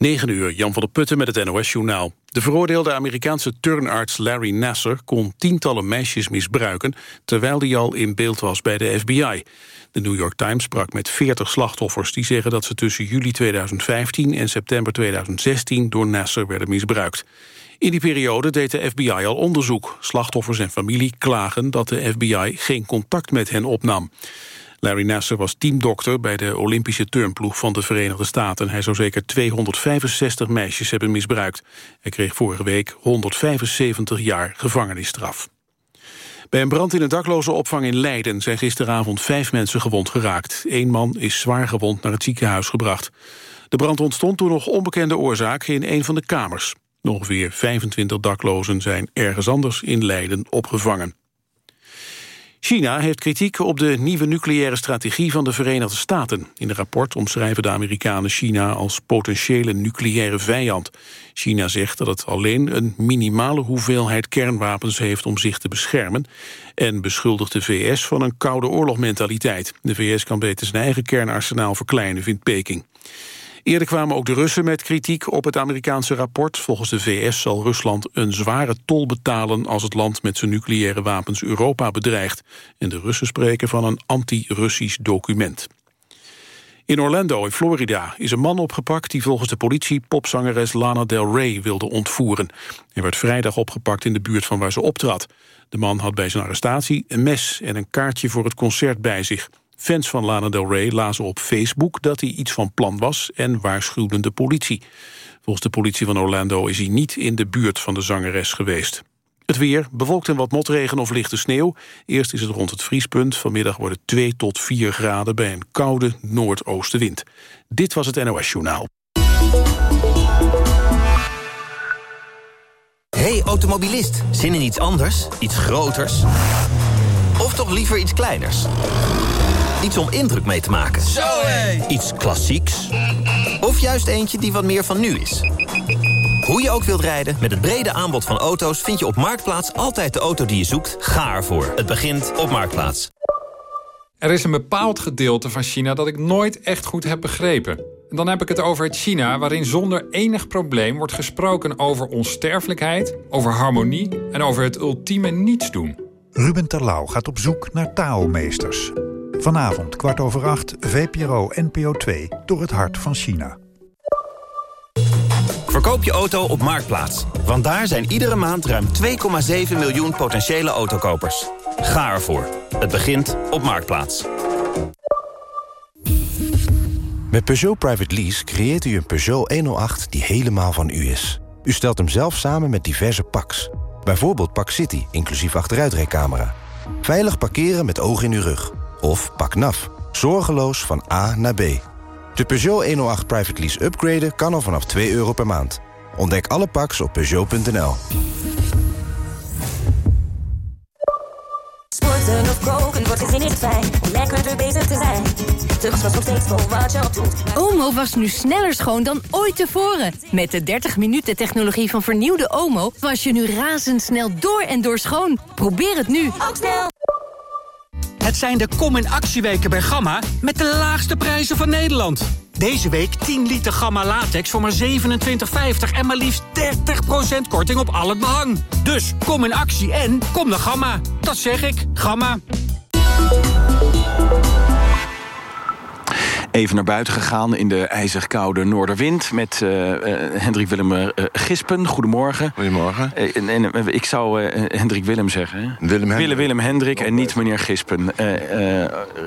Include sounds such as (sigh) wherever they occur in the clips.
9 uur, Jan van der Putten met het NOS-journaal. De veroordeelde Amerikaanse turnarts Larry Nasser kon tientallen meisjes misbruiken... terwijl hij al in beeld was bij de FBI. De New York Times sprak met 40 slachtoffers... die zeggen dat ze tussen juli 2015 en september 2016 door Nasser werden misbruikt. In die periode deed de FBI al onderzoek. Slachtoffers en familie klagen dat de FBI geen contact met hen opnam. Larry Nasser was teamdokter bij de Olympische turnploeg van de Verenigde Staten. Hij zou zeker 265 meisjes hebben misbruikt. Hij kreeg vorige week 175 jaar gevangenisstraf. Bij een brand in een dakloze opvang in Leiden zijn gisteravond vijf mensen gewond geraakt. Eén man is zwaar gewond naar het ziekenhuis gebracht. De brand ontstond door nog onbekende oorzaak in een van de kamers. Ongeveer 25 daklozen zijn ergens anders in Leiden opgevangen. China heeft kritiek op de nieuwe nucleaire strategie van de Verenigde Staten. In een rapport omschrijven de Amerikanen China als potentiële nucleaire vijand. China zegt dat het alleen een minimale hoeveelheid kernwapens heeft om zich te beschermen en beschuldigt de VS van een koude oorlogmentaliteit. De VS kan beter zijn eigen kernarsenaal verkleinen, vindt Peking. Eerder kwamen ook de Russen met kritiek op het Amerikaanse rapport. Volgens de VS zal Rusland een zware tol betalen... als het land met zijn nucleaire wapens Europa bedreigt. En de Russen spreken van een anti-Russisch document. In Orlando, in Florida, is een man opgepakt... die volgens de politie popzangeres Lana Del Rey wilde ontvoeren. Hij werd vrijdag opgepakt in de buurt van waar ze optrad. De man had bij zijn arrestatie een mes en een kaartje voor het concert bij zich. Fans van Lana Del Rey lazen op Facebook dat hij iets van plan was en waarschuwden de politie. Volgens de politie van Orlando is hij niet in de buurt van de zangeres geweest. Het weer, bewolkt en wat motregen of lichte sneeuw. Eerst is het rond het vriespunt. Vanmiddag wordt het 2 tot 4 graden bij een koude noordoostenwind. Dit was het NOS Journaal. Hey automobilist, zin in iets anders? Iets groters? Of toch liever iets kleiners? Iets om indruk mee te maken. Zo hé! Iets klassieks? Of juist eentje die wat meer van nu is? Hoe je ook wilt rijden, met het brede aanbod van auto's... vind je op Marktplaats altijd de auto die je zoekt. Ga ervoor. Het begint op Marktplaats. Er is een bepaald gedeelte van China dat ik nooit echt goed heb begrepen. En dan heb ik het over het China waarin zonder enig probleem wordt gesproken over onsterfelijkheid, over harmonie en over het ultieme niets doen. Ruben Terlouw gaat op zoek naar taalmeesters. Vanavond kwart over acht, VPRO NPO 2, door het hart van China. Verkoop je auto op Marktplaats. Want daar zijn iedere maand ruim 2,7 miljoen potentiële autokopers. Ga ervoor. Het begint op Marktplaats. Met Peugeot Private Lease creëert u een Peugeot 108 die helemaal van u is. U stelt hem zelf samen met diverse packs. Bijvoorbeeld Pak City, inclusief achteruitrijcamera. Veilig parkeren met oog in uw rug. Of Pak NAF, zorgeloos van A naar B. De Peugeot 108 Private Lease upgraden kan al vanaf 2 euro per maand. Ontdek alle packs op Peugeot.nl. Sporten of koken wordt gezin is fijn om lekkerder bezig te zijn. Was nog steeds voor wat je doet. Omo was nu sneller schoon dan ooit tevoren. Met de 30 minuten technologie van vernieuwde Omo... was je nu razendsnel door en door schoon. Probeer het nu. Ook snel. Het zijn de Kom in Actieweken bij Gamma met de laagste prijzen van Nederland. Deze week 10 liter Gamma latex voor maar 27,50 en maar liefst 30% korting op al het behang. Dus kom in actie en kom naar Gamma. Dat zeg ik, Gamma. Even naar buiten gegaan in de ijzig koude noorderwind... met uh, uh, Hendrik Willem uh, Gispen. Goedemorgen. Goedemorgen. en, en, ik zou Hendrik Willem zeggen. Willem Hendrik. Willem, Willem Hendrik en niet meneer Gispen.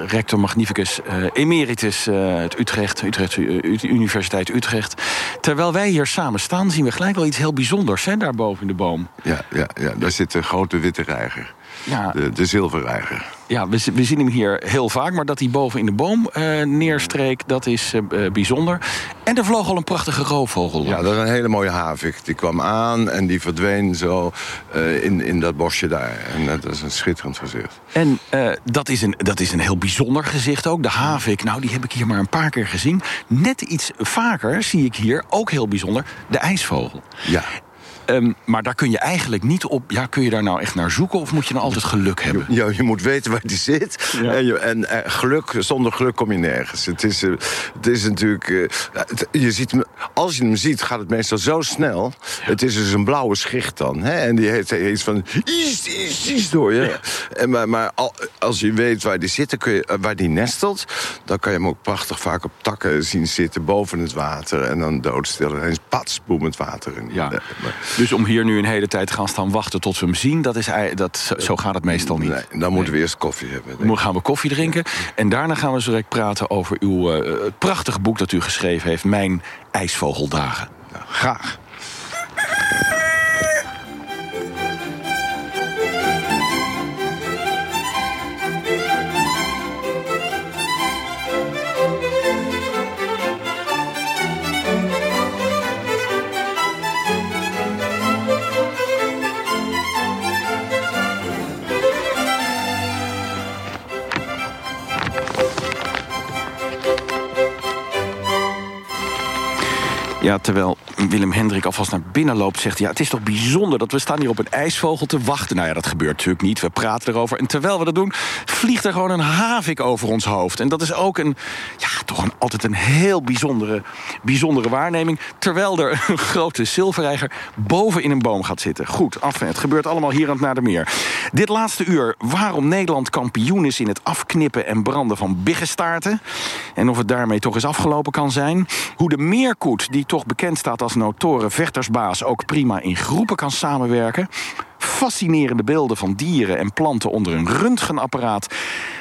rector magnificus emeritus uit Utrecht, Utrecht Universiteit Utrecht. Terwijl wij hier samen staan, zien we gelijk wel iets heel bijzonders... Hè, daar boven in de boom. Ja, ja, ja daar zit een grote witte reiger. Ja. De, de zilverreiger. Ja, we, we, zien hem hier heel vaak. Maar dat hij boven in de boom uh, neerstreek, dat is uh, bijzonder. En er vloog al een prachtige roofvogel. Ja, dat is een hele mooie havik. Die kwam aan en die verdween zo uh, in, in dat bosje daar. En dat is een schitterend gezicht. En dat, is een, dat is een heel bijzonder gezicht ook. De havik, nou, die heb ik hier maar een paar keer gezien. Net iets vaker zie ik hier, ook heel bijzonder, de ijsvogel. Ja. Ehm, maar daar kun je eigenlijk niet op... Ja, kun je daar nou echt naar zoeken of moet je dan altijd geluk hebben? Ja, je moet weten waar die zit. En, je, en eh, geluk, zonder geluk kom je nergens. Het is, eh, het is natuurlijk... eh, het- je ziet, als je hem ziet, gaat het meestal zo snel. Het is dus een blauwe schicht dan. Hè? En die heeft iets van... Is, is, is door je. En, maar maar al- als je weet waar die zit, dan kun je, waar die nestelt... dan kan je hem ook prachtig vaak op takken zien zitten boven het water. En dan doodstil. En ineens pats, boem het water in. Ja. Maar- Dus om hier nu een hele tijd te gaan staan wachten tot we hem zien... Dat is, dat, zo- gaat het meestal niet. Nee, dan moeten we eerst koffie hebben. Dan gaan we koffie drinken. En daarna gaan we zo direct praten over uw eh, het prachtige boek dat u geschreven heeft... Mijn IJsvogeldagen. Nou, graag. Terwijl Willem Hendrik alvast naar binnen loopt, zegt ja, het is toch bijzonder dat we staan hier op een ijsvogel te wachten. Nou ja, dat gebeurt natuurlijk niet. We praten erover. En terwijl we dat doen, vliegt er gewoon een havik over ons hoofd. En dat is ook een, ja, toch een, altijd een heel bijzondere, bijzondere waarneming. Terwijl er een (laughs) grote zilverreiger boven in een boom gaat zitten. Goed, af het gebeurt allemaal hier aan het Nadermeer. Dit laatste uur, waarom Nederland kampioen is... in het afknippen en branden van biggestaarten. En of het daarmee toch eens afgelopen kan zijn. Hoe de meerkoet, die toch bekend staat als notoren vechtersbaas... ook prima in groepen kan samenwerken. Fascinerende beelden van dieren en planten onder een röntgenapparaat.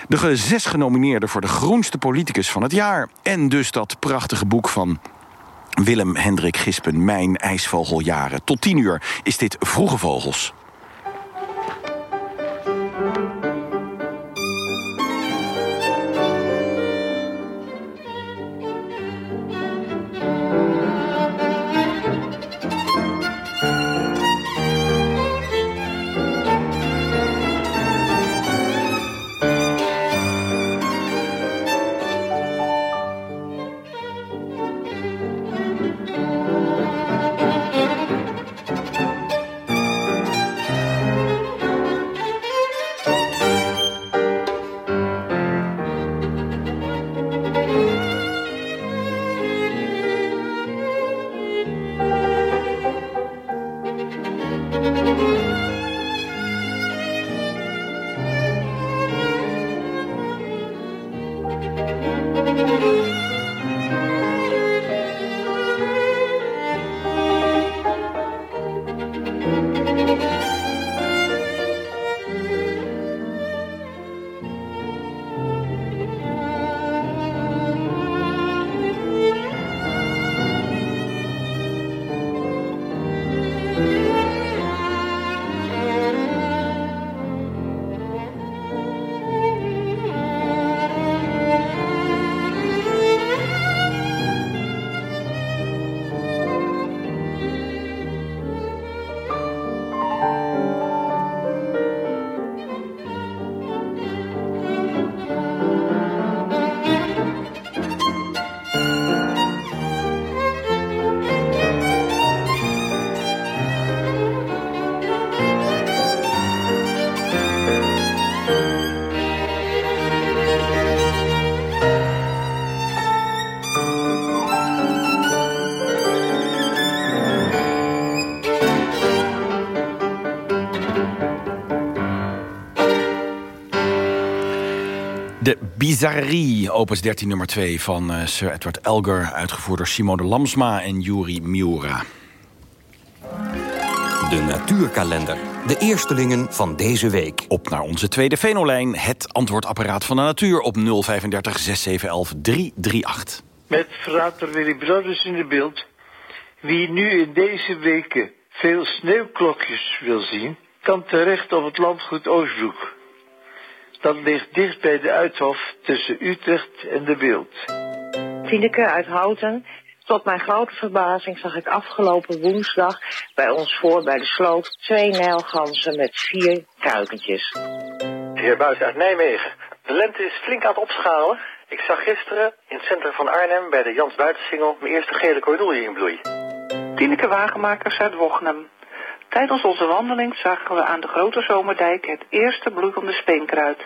De zes genomineerden voor de groenste politicus van het jaar. En dus dat prachtige boek van Willem Hendrik Gispen, Mijn IJsvogeljaren. Tot tien uur is dit Vroege Vogels. Bizarrerie, opus 13 nummer 2 van eh, Sir Edward Elgar... uitgevoerd door Simone Lamsma en Yuri Miura. De natuurkalender. De eerstelingen van deze week. Op naar onze tweede venolijn, het antwoordapparaat van de natuur... op 035 6711 338. Met frater Willy Brothers in de beeld. Wie nu in deze weken veel sneeuwklokjes wil zien, kan terecht op het landgoed Oostbroek. Dat ligt dicht bij de Uithof tussen Utrecht en de Beeld. Tineke uit Houten. Tot mijn grote verbazing zag ik afgelopen woensdag bij ons voor bij de sloot twee nijlganzen met vier kuikentjes. De heer Buis uit Nijmegen. De lente is flink aan het opschalen. Ik zag gisteren in het centrum van Arnhem bij de Jans Buitensingel mijn eerste gele cordoelje in bloei. Tineke Wagenmakers uit Wochnum. Tijdens onze wandeling zagen we aan de Grote Zomerdijk het eerste bloeiende speenkruid.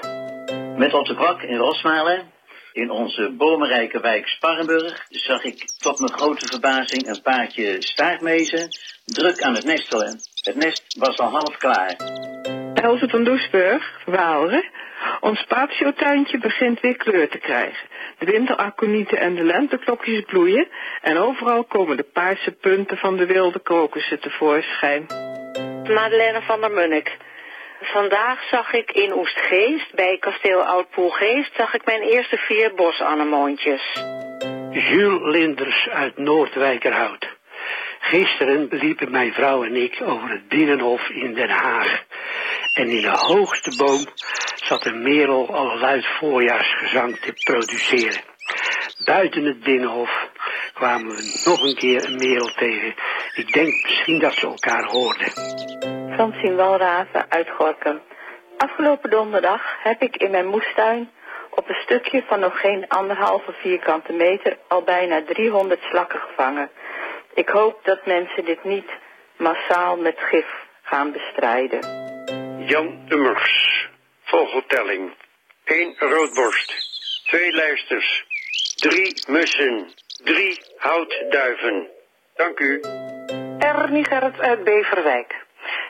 Met op de brak in Rosmalen, in onze bomenrijke wijk Sparrenburg, zag ik tot mijn grote verbazing een paardje staartmezen druk aan het nestelen. Het nest was al half klaar. Elze van Doesburg, Waalre. Ons patiotuintje begint weer kleur te krijgen. De winteraconieten en de lenteklokjes bloeien en overal komen de paarse punten van de wilde krokussen tevoorschijn. Madeleine van der Munnik. Vandaag zag ik in Oestgeest, bij kasteel Oudpoelgeest, zag ik mijn eerste vier bosanemoontjes. Jules Linders uit Noordwijkerhout. Gisteren liepen mijn vrouw en ik over het Binnenhof in Den Haag. En in de hoogste boom zat een merel al luid voorjaarsgezang te produceren. Buiten het Binnenhof kwamen we nog een keer een merel tegen. Ik denk misschien dat ze elkaar hoorden. Francine Walraven uit Gorkum. Afgelopen donderdag heb ik in mijn moestuin op een stukje van nog geen anderhalve vierkante meter al bijna 300 slakken gevangen. Ik hoop dat mensen dit niet massaal met gif gaan bestrijden. Jan Ummers, vogeltelling. 1 roodborst, 2 lijsters, 3 mussen, 3 houtduiven. Dank u. Ernie uit Beverwijk.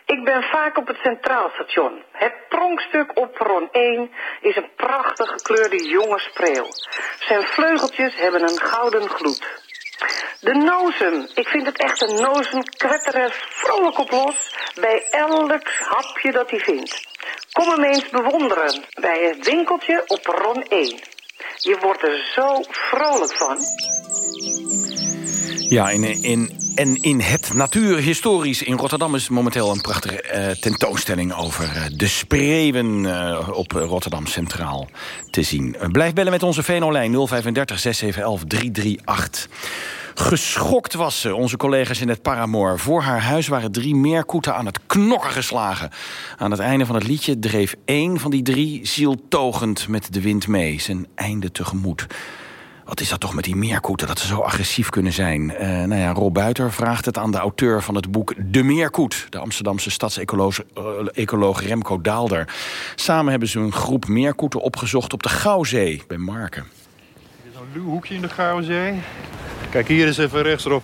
Ik ben vaak op het Centraal Station. Het pronkstuk op perron 1 is een prachtig gekleurde jonge spreeuw. Zijn vleugeltjes hebben een gouden gloed. De nozen. Ik vind het echt een nozen kwetteren vrolijk op los bij elk hapje dat hij vindt. Kom hem eens bewonderen bij het winkeltje op perron 1. Je wordt er zo vrolijk van. Ja, in, in, en in het Natuurhistorisch in Rotterdam is momenteel een prachtige eh, tentoonstelling over eh, de spreeuwen eh, op Rotterdam Centraal te zien. Blijf bellen met onze Venolijn 035 6711 338. Geschokt was ze, onze collega's in het Paramoor. Voor haar huis waren drie meerkoeten aan het knokken geslagen. Aan het einde van het liedje dreef één van die drie zieltogend met de wind mee. Zijn einde tegemoet. Wat is dat toch met die meerkoeten, dat ze zo agressief kunnen zijn? Uh, nou ja, Rob Buiter vraagt het aan de auteur van het boek De Meerkoet... de Amsterdamse stadsecoloog uh, Remco Daalder. Samen hebben ze een groep meerkoeten opgezocht op de Gouwzee bij Marken. Dit is een hoekje in de Gouwzee. Kijk, hier is even rechtsop.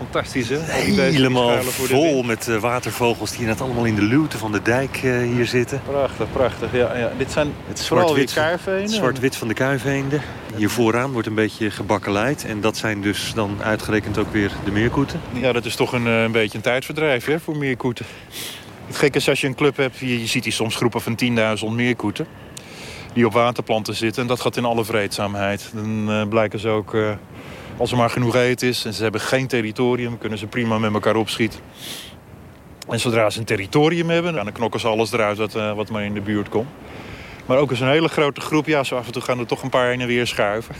Fantastisch, hè? Helemaal vol met uh, watervogels die net allemaal in de luwte van de dijk uh, hier zitten. Prachtig, prachtig. Ja, ja. Dit zijn het vooral weer kuifeenden. Zwart-wit van de kuifeenden. Hier vooraan wordt een beetje gebakkeleid. En dat zijn dus dan uitgerekend ook weer de meerkoeten. Ja, dat is toch een, een beetje een tijdverdrijf hè, voor meerkoeten. Het gekke is als je een club hebt, je, je ziet hier soms groepen van 10.000 meerkoeten. Die op waterplanten zitten. En dat gaat in alle vreedzaamheid. Dan uh, blijken ze ook... Als er maar genoeg eten is en ze hebben geen territorium... kunnen ze prima met elkaar opschieten. En zodra ze een territorium hebben... dan knokken ze alles eruit wat, uh, wat maar in de buurt komt. Maar ook als een hele grote groep... ja, zo af en toe gaan er toch een paar heen en weer schuiven.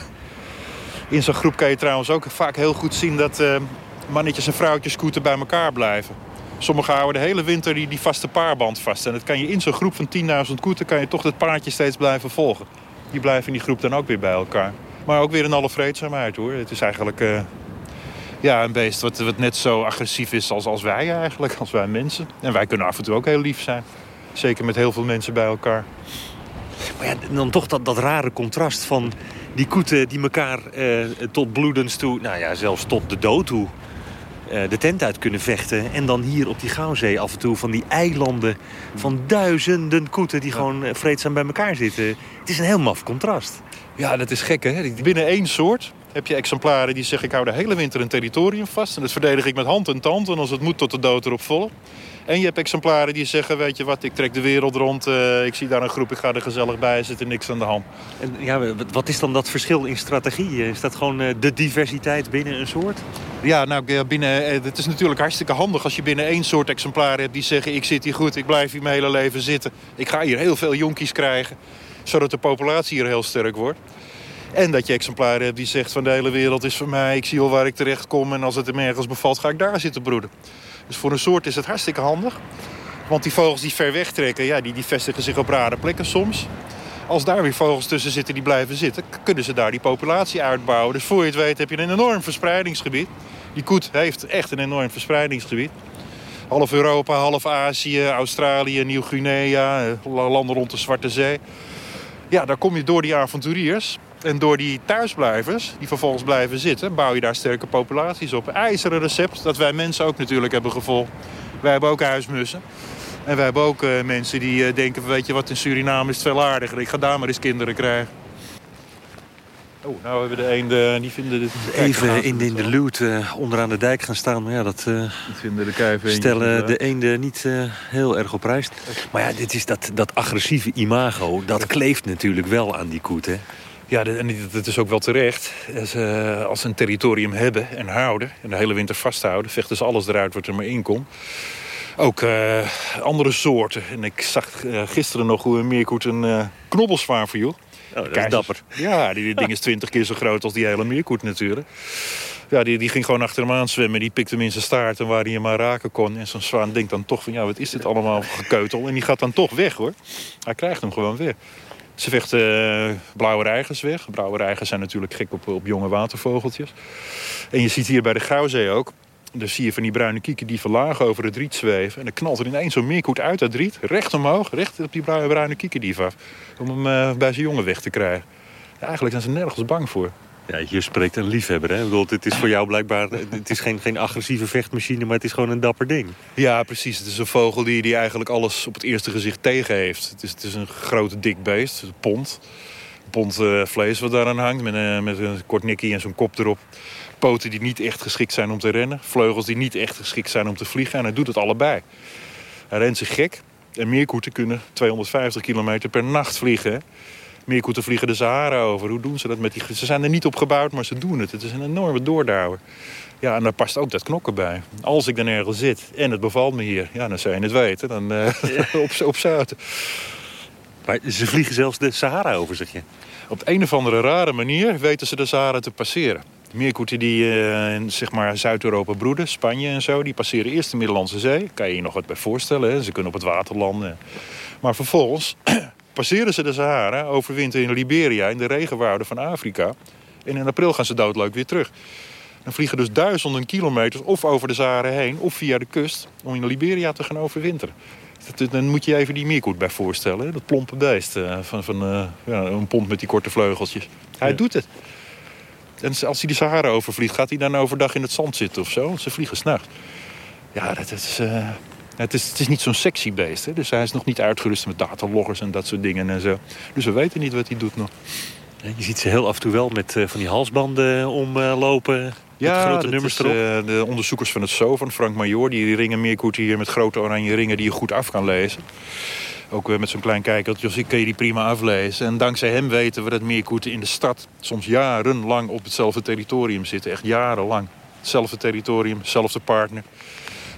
In zo'n groep kan je trouwens ook vaak heel goed zien... dat uh, mannetjes en vrouwtjes koeten bij elkaar blijven. Sommigen houden de hele winter die, die vaste paarband vast. En dat kan je in zo'n groep van 10.000 koeten... kan je toch dat paardje steeds blijven volgen. Die blijven in die groep dan ook weer bij elkaar. Maar ook weer in alle vreedzaamheid hoor. Het is eigenlijk uh, ja, een beest wat, net zo agressief is als, als wij eigenlijk, als wij mensen. En wij kunnen af en toe ook heel lief zijn. Zeker met heel veel mensen bij elkaar. Maar ja, dan toch dat, dat rare contrast van die koeten die elkaar eh, tot bloedens toe... nou ja, zelfs tot de dood toe de tent uit kunnen vechten. En dan hier op die Gouwzee af en toe van die eilanden... van duizenden koeten die gewoon vreedzaam bij elkaar zitten. Het is een heel maf contrast. Ja, dat is gek, hè? Binnen één soort heb je exemplaren die zeggen... ik hou de hele winter een territorium vast... en dat verdedig ik met hand en tand... en als het moet tot de dood erop volgen. En je hebt exemplaren die zeggen, weet je wat, ik trek de wereld rond... Uh, ik zie daar een groep, ik ga er gezellig bij zitten, niks aan de hand. En ja, wat is dan dat verschil in strategie? Is dat gewoon uh, de diversiteit binnen een soort? Ja, nou, binnen, het is natuurlijk hartstikke handig als je binnen één soort exemplaren hebt... die zeggen, ik zit hier goed, ik blijf hier mijn hele leven zitten. Ik ga hier heel veel jonkies krijgen zodat de populatie hier heel sterk wordt. En dat je exemplaren hebt die zegt van de hele wereld is voor mij. Ik zie al waar ik terecht kom en als het hem ergens bevalt ga ik daar zitten broeden. Dus voor een soort is het hartstikke handig. Want die vogels die ver weg trekken, ja, die, die vestigen zich op rare plekken soms. Als daar weer vogels tussen zitten die blijven zitten... kunnen ze daar die populatie uitbouwen. Dus voor je het weet heb je een enorm verspreidingsgebied. Die koet heeft echt een enorm verspreidingsgebied. half Europa, half Azië, Australië, Nieuw-Guinea, eh, landen rond de Zwarte Zee. Ja, daar kom je door die avonturiers en door die thuisblijvers, die vervolgens blijven zitten... bouw je daar sterke populaties op. IJzeren recept dat wij mensen ook natuurlijk hebben gevolgd. Wij hebben ook huismussen. En wij hebben ook uh, mensen die uh, denken, weet je wat, in Suriname is het veel aardiger. Ik ga daar maar eens kinderen krijgen. Oh, nou hebben we de eenden, die vinden dit... Even in, in de luwt uh, onderaan de dijk gaan staan. Maar ja, dat, uh, vinden de stellen de eenden niet uh, heel erg op prijs. Maar ja, dit is dat, dat agressieve imago, dat kleeft natuurlijk wel aan die koet, hè? Ja, en dat is ook wel terecht. Als, als ze een territorium hebben en houden... en de hele winter vasthouden... vechten ze alles eruit wat er maar in komt. Ook andere soorten. En ik zag gisteren nog hoe een meerkoet een knobbelsvaar verjoeg. Oh, dat is dapper. Ja, die, die ding is twintig keer zo groot als die hele meerkoet natuurlijk. Ja, die, die ging gewoon achter hem aan zwemmen. Die pikte hem in zijn staart en waar hij hem maar raken kon. En zo'n zwaan denkt dan toch van, ja, wat is dit allemaal gekeutel? En die gaat dan toch weg, hoor. Hij krijgt hem gewoon weer. Ze vechten uh, blauwe reigers weg. Blauwe reigers zijn natuurlijk gek op, op jonge watervogeltjes. En je ziet hier bij de Grauwzee ook dus zie je van die bruine kieken die verlagen over het riet zweven. En dan knalt er ineens zo'n meerkoet uit dat riet. Recht omhoog, recht op die bruine, bruine kiekendief af. Om hem uh, bij zijn jongen weg te krijgen. Ja, eigenlijk zijn ze nergens bang voor. Ja, hier spreekt een liefhebber, hè? Ik bedoel, het is voor jou blijkbaar... Het is geen, geen agressieve vechtmachine, maar het is gewoon een dapper ding. Ja, precies. Het is een vogel die, die eigenlijk alles op het eerste gezicht tegen heeft. Het is, het is een grote dik beest, een pond. Een pond uh, vlees wat daaraan hangt, met, een, met een kort nikkie en zo'n kop erop poten die niet echt geschikt zijn om te rennen. Vleugels die niet echt geschikt zijn om te vliegen. En hij doet het allebei. Hij rent zich gek. En meerkoeten kunnen 250 kilometer per nacht vliegen. Meerkoeten vliegen de Sahara over. Hoe doen ze dat met die... Ze zijn er niet op gebouwd, maar ze doen het. Het is een enorme doordouwer. Ja, en daar past ook dat knokken bij. Als ik dan ergens zit en het bevalt me hier... ja, dan zou je het weten. Dan uh, (laughs) op, op. Maar ze vliegen zelfs de Sahara over, zeg je? Op een of andere rare manier weten ze de Sahara te passeren. Meerkoeten die uh, in zeg maar Zuid-Europa broeden, Spanje en zo... die passeren eerst de Middellandse Zee. Kan je je nog wat bij voorstellen, hè? ze kunnen op het water landen. Maar vervolgens passeren ze de Sahara, overwinteren in Liberia... in de regenwouden van Afrika. En in april gaan ze doodleuk weer terug. Dan vliegen dus duizenden kilometers of over de Sahara heen... of via de kust om in Liberia te gaan overwinteren. Dan moet je even die meerkoet bij voorstellen. Dat plompe beest uh, van, van uh, ja, een pond met die korte vleugeltjes. Hij ja. doet het. En als hij de Sahara overvliegt, gaat hij dan overdag in het zand zitten of zo? Ze vliegen s'nachts. Ja, dat is, uh, het, is, het is niet zo'n sexy beest. Hè? Dus hij is nog niet uitgerust met dataloggers en dat soort dingen en zo. Dus we weten niet wat hij doet nog. Je ziet ze heel af en toe wel met uh, van die halsbanden omlopen. Uh, ja, grote nummers is, erop. de onderzoekers van het SO van Frank Major... die ringen meerkoeten hier met grote oranje ringen die je goed af kan lezen. Ook met zo'n klein kijkertje ik kun je die prima aflezen. En dankzij hem weten we dat meerkoeten in de stad soms jarenlang op hetzelfde territorium zitten. Echt jarenlang. Hetzelfde territorium, hetzelfde partner.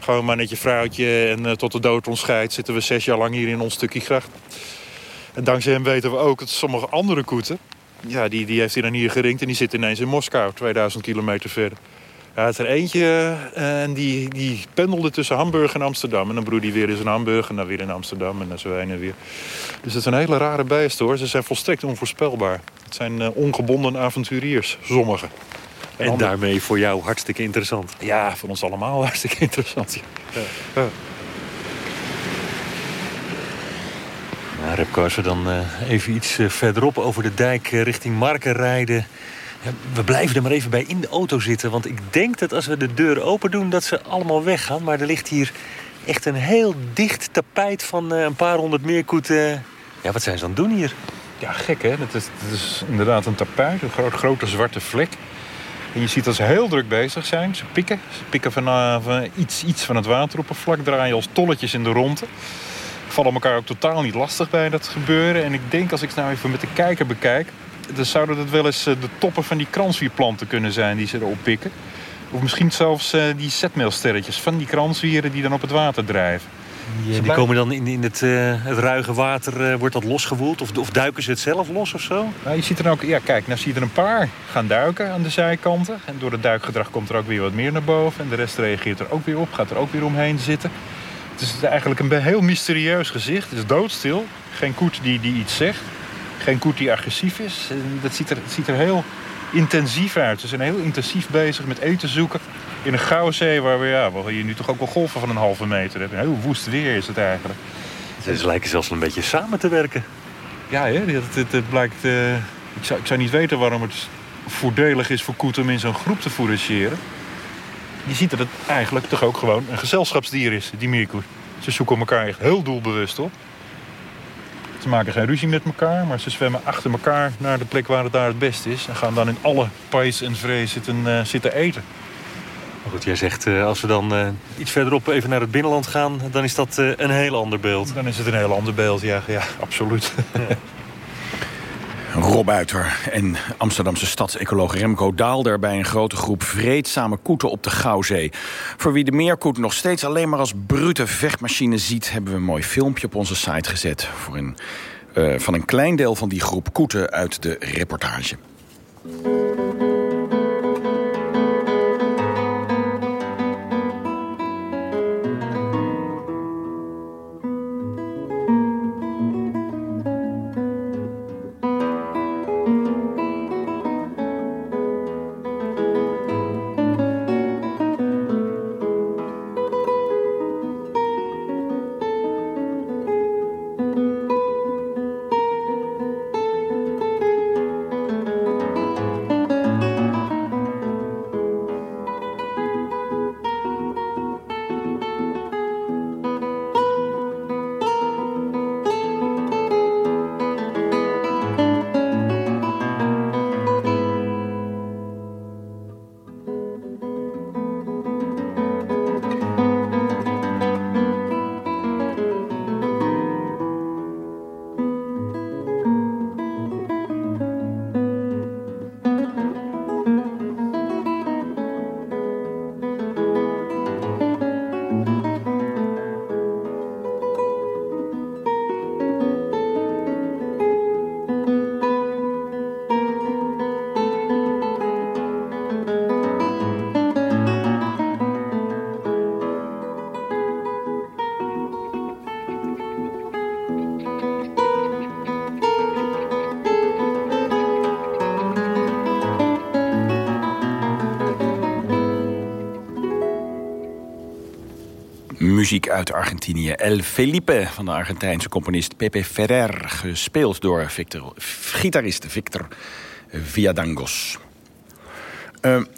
Gewoon maar net je vrouwtje en uh, tot de dood ons scheidt... zitten we zes jaar lang hier in ons stukje gracht. En dankzij hem weten we ook dat sommige andere koeten... Ja, die, die heeft hij dan hier geringd en die zit ineens in Moskou, 2000 kilometer verder. Het is er eentje uh, en die, die pendelde tussen Hamburg en Amsterdam. En dan broedt hij weer in Hamburg en dan weer in Amsterdam en dan zo heen en weer. Dus het een hele rare beest hoor. Ze zijn volstrekt onvoorspelbaar. Het zijn uh, ongebonden avonturiers, sommigen. En, daarmee voor jou hartstikke interessant. Ja, voor ons allemaal (laughs) hartstikke interessant. Ja. Ja. Nou, Repco, als we dan uh, even iets verderop over de dijk richting Marken rijden... Ja, we blijven er maar even bij in de auto zitten. Want ik denk dat als we de deur open doen, dat ze allemaal weggaan. Maar er ligt hier echt een heel dicht tapijt van uh, een paar honderd meerkoeten. Ja, wat zijn ze aan het doen hier? Ja, gek hè. Het is, het is inderdaad een tapijt, een groot, grote zwarte vlek. En je ziet dat ze heel druk bezig zijn. Ze pikken. Ze pikken van, van iets, iets van het wateroppervlak. Draaien als tolletjes in de ronde. Vallen elkaar ook totaal niet lastig bij dat gebeuren. En ik denk als ik het nou even met de kijker bekijk dan zouden dat wel eens de toppen van die kranswierplanten kunnen zijn die ze erop pikken. Of misschien zelfs uh, die zetmeelsterretjes van die kranswieren die dan op het water drijven. Ja, die komen dan in, in het, uh, het ruige water, uh, wordt dat losgewoeld? Of, of duiken ze het zelf los of zo? Nou, je ziet er ook, ja kijk, nou zie je er een paar gaan duiken aan de zijkanten. En door het duikgedrag komt er ook weer wat meer naar boven. En de rest reageert er ook weer op, gaat er ook weer omheen zitten. Het is eigenlijk een heel mysterieus gezicht. Het is doodstil. Geen koet die, die iets zegt geen koet die agressief is. Dat ziet er, ziet er heel intensief uit. Ze zijn heel intensief bezig met eten zoeken in een Gouwzee... waar we, ja, waar je nu toch ook wel golven van een halve meter hebben. Heel woest weer is het eigenlijk. Ze lijken zelfs een beetje samen te werken. Ja, hè? Het, het, het blijkt... eh, ik, zou, ik zou niet weten waarom het voordelig is voor koet om in zo'n groep te fourageren. Je ziet dat het eigenlijk toch ook gewoon een gezelschapsdier is, die meerkoet. Ze zoeken elkaar echt heel doelbewust op. Ze maken geen ruzie met elkaar, maar ze zwemmen achter elkaar naar de plek waar het daar het best is. En gaan dan in alle pais en vrees zitten, eh, zitten eten. Maar goed, jij zegt eh, als we dan eh, iets verderop even naar het binnenland gaan... dan is dat eh, een heel ander beeld. Dan is het een heel ander beeld, ja, ja absoluut. (laughs) Rob Uiter en Amsterdamse stadsecoloog Remco Daalder... bij een grote groep vreedzame koeten op de Gouwzee. Voor wie de meerkoet nog steeds alleen maar als brute vechtmachine ziet... hebben we een mooi filmpje op onze site gezet... Voor een, eh, van een klein deel van die groep koeten uit de reportage. Uit Argentinië. El Felipe van de Argentijnse componist Pepe Ferrer. Gespeeld door Victor, gitarist Victor Villadangos.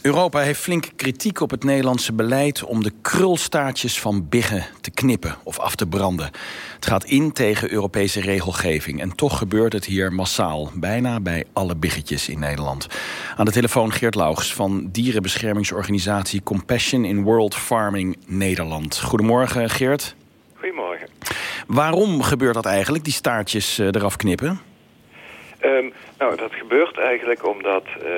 Europa heeft flink kritiek op het Nederlandse beleid... om de krulstaartjes van biggen te knippen of af te branden. Het gaat in tegen Europese regelgeving. En toch gebeurt het hier massaal. Bijna bij alle biggetjes in Nederland. Aan de telefoon Geert Laugs van dierenbeschermingsorganisatie... Compassion in World Farming Nederland. Goedemorgen, Geert. Goedemorgen. Waarom gebeurt dat eigenlijk, die staartjes uh, eraf knippen? Um, nou, dat gebeurt eigenlijk omdat... Uh,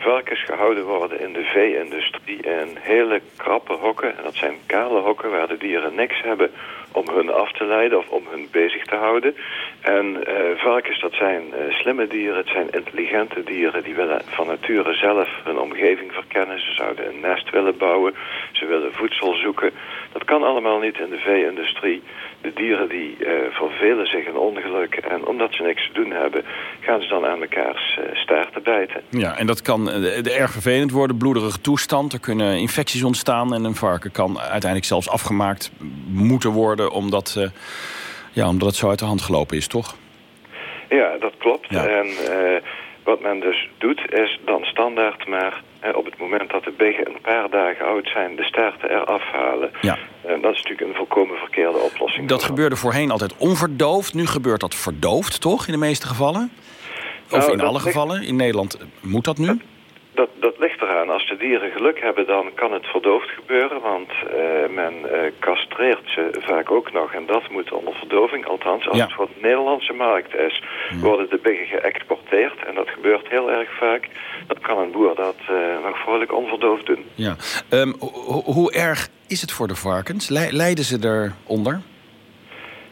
varkens gehouden worden in de vee-industrie in hele krappe hokken. En dat zijn kale hokken waar de dieren niks hebben om hun af te leiden of om hun bezig te houden. En uh, varkens, dat zijn uh, slimme dieren, het zijn intelligente dieren. Die willen van nature zelf hun omgeving verkennen. Ze zouden een nest willen bouwen, ze willen voedsel zoeken. Dat kan allemaal niet in de vee-industrie. De dieren die uh, vervelen zich een ongeluk en omdat ze niks te doen hebben... gaan ze dan aan mekaars staarten bijten. Ja, en dat kan erg vervelend worden, bloederige toestand. Er kunnen infecties ontstaan en een varken kan uiteindelijk zelfs afgemaakt moeten worden... omdat, uh, ja, omdat het zo uit de hand gelopen is, toch? Ja, dat klopt. Ja. En uh, wat men dus doet is dan standaard maar... Op het moment dat de biggen een paar dagen oud zijn... de staarten eraf halen. Ja. En dat is natuurlijk een volkomen verkeerde oplossing. Dat gebeurde voorheen altijd onverdoofd. Nu gebeurt dat verdoofd, toch? In de meeste gevallen? Of Nou, in alle ligt- gevallen? In Nederland moet dat nu? Dat, dat ligt eraan. Als de dieren geluk hebben, dan kan het verdoofd gebeuren. Want eh, men eh, castreert ze vaak ook nog. En dat moet onder verdoving. Althans, als Ja. het voor de Nederlandse markt is, worden de biggen geëxporteerd. En dat gebeurt heel erg vaak. Dan kan een boer dat eh, nog vrolijk onverdoofd doen. Ja. Ehm, ho- ho- hoe erg is het voor de varkens? Lijden ze eronder?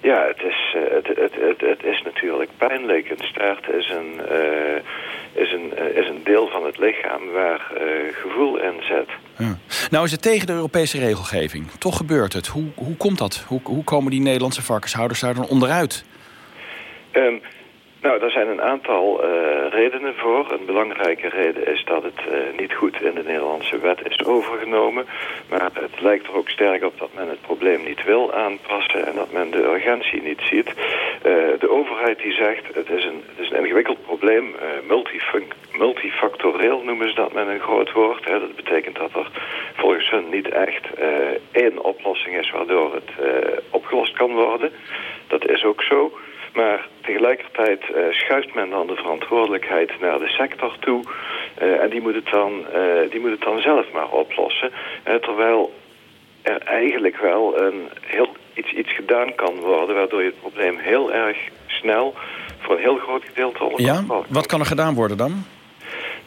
Ja, het is, het, het, het, het is natuurlijk pijnlijk. Een staart is een, is, een, eh, is een deel van het lichaam waar eh, gevoel in zit. Ja. Nou is het tegen de Europese regelgeving. Toch gebeurt het. Hoe, hoe komt dat? Hoe, hoe komen die Nederlandse varkenshouders daar dan onderuit? Ehm, Nou, daar zijn een aantal uh, redenen voor. Een belangrijke reden is dat het uh, niet goed in de Nederlandse wet is overgenomen. Maar het lijkt er ook sterk op dat men het probleem niet wil aanpassen en dat men de urgentie niet ziet. Uh, de overheid die zegt het is een, het is een ingewikkeld probleem, multifactoreel noemen ze dat met een groot woord. Dat betekent dat er volgens hun niet echt één oplossing is waardoor het opgelost kan worden. Dat is ook zo. Maar tegelijkertijd uh, schuift men dan de verantwoordelijkheid naar de sector toe. Uh, en die moet, het dan, uh, die moet het dan zelf maar oplossen. terwijl er eigenlijk wel een heel, iets, iets gedaan kan worden... waardoor je het probleem heel erg snel voor een heel groot gedeelte onder Ja, wat kan er gedaan worden dan?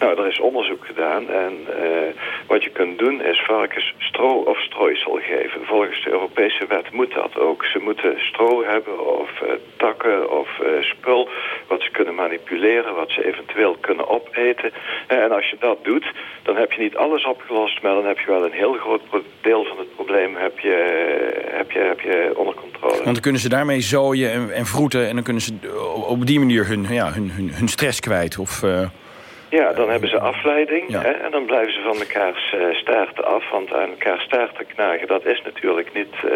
Nou, er is onderzoek gedaan en uh, wat je kunt doen is varkens stro of strooisel geven. Volgens de Europese wet moet dat ook. Ze moeten stro hebben of uh, takken of uh, spul wat ze kunnen manipuleren, wat ze eventueel kunnen opeten. En als je dat doet, dan heb je niet alles opgelost, maar dan heb je wel een heel groot deel van het probleem heb je, heb je, heb je onder controle. Want dan kunnen ze daarmee zooien en, en vroeten en dan kunnen ze op die manier hun, ja, hun, hun, hun stress kwijt of... Ja, dan hebben ze afleiding hè, en dan blijven ze van mekaars uh, staarten af. Want aan elkaar staarten knagen, dat is natuurlijk niet uh,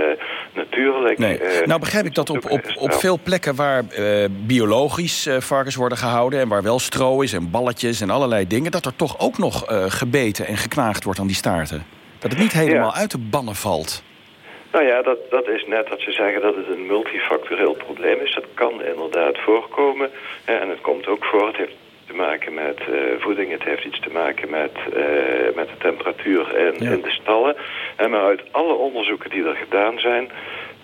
natuurlijk. Nee. Uh, nou begrijp ik dat op, op, op veel plekken waar biologisch varkens worden gehouden... en waar wel stro is en balletjes en allerlei dingen... dat er toch ook nog gebeten en geknaagd wordt aan die staarten. Dat het niet helemaal ja. uit de bannen valt. Nou ja, dat, dat is net dat ze zeggen dat het een multifactoreel probleem is. Dat kan inderdaad voorkomen. En het komt ook voor, het heeft maken met uh, voeding. Het heeft iets te maken met, uh, met de temperatuur in, ja. in de stallen. En maar uit alle onderzoeken die er gedaan zijn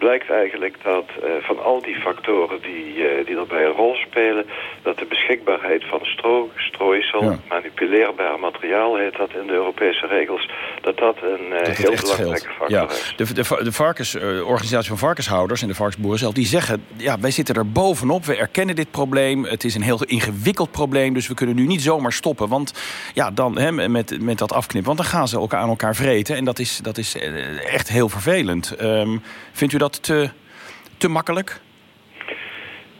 blijkt eigenlijk dat uh, van al die factoren die, uh, die erbij een rol spelen... dat de beschikbaarheid van stro, strooisel, ja. manipuleerbaar materiaal heet dat in de Europese regels... dat dat een uh, dat heel belangrijke factor ja. is. De, de, de varkens, organisatie van varkenshouders en de varkensboeren zelf... die zeggen, ja, wij zitten er bovenop, we erkennen dit probleem... het is een heel ingewikkeld probleem, dus we kunnen nu niet zomaar stoppen... want ja, dan hè, met, met dat afknippen, want dan gaan ze elkaar aan elkaar vreten... en dat is, dat is echt heel vervelend. Um, vindt u dat te, te makkelijk?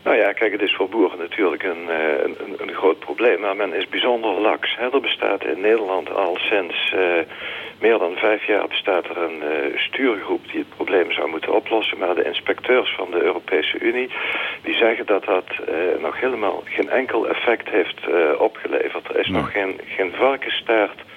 Nou ja, kijk, het is voor boeren natuurlijk een, een, een groot probleem. Maar men is bijzonder laks. Hè. Er bestaat in Nederland al sinds uh, meer dan vijf jaar bestaat er een uh, stuurgroep die het probleem zou moeten oplossen. Maar de inspecteurs van de Europese Unie die zeggen dat dat uh, nog helemaal geen enkel effect heeft opgeleverd. Er is nee. nog geen, geen varkensstaart uh,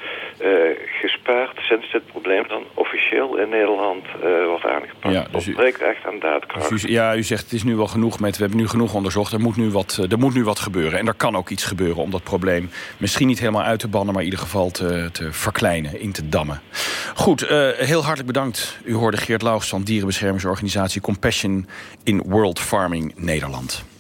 gespaard sinds dit probleem dan officieel in Nederland uh, wordt aangepakt. Ja, dus u, echt aan daadkracht. Dus u, ja, u zegt het is nu wel genoeg met, we hebben nu genoeg onderzocht. Er moet nu, wat, er moet nu wat gebeuren. En er kan ook iets gebeuren om dat probleem misschien niet helemaal uit te bannen... maar in ieder geval te, te verkleinen, in te dammen. Goed, heel hartelijk bedankt. U hoorde Geert Lauws van dierenbeschermingsorganisatie Compassion in World Farming Nederland.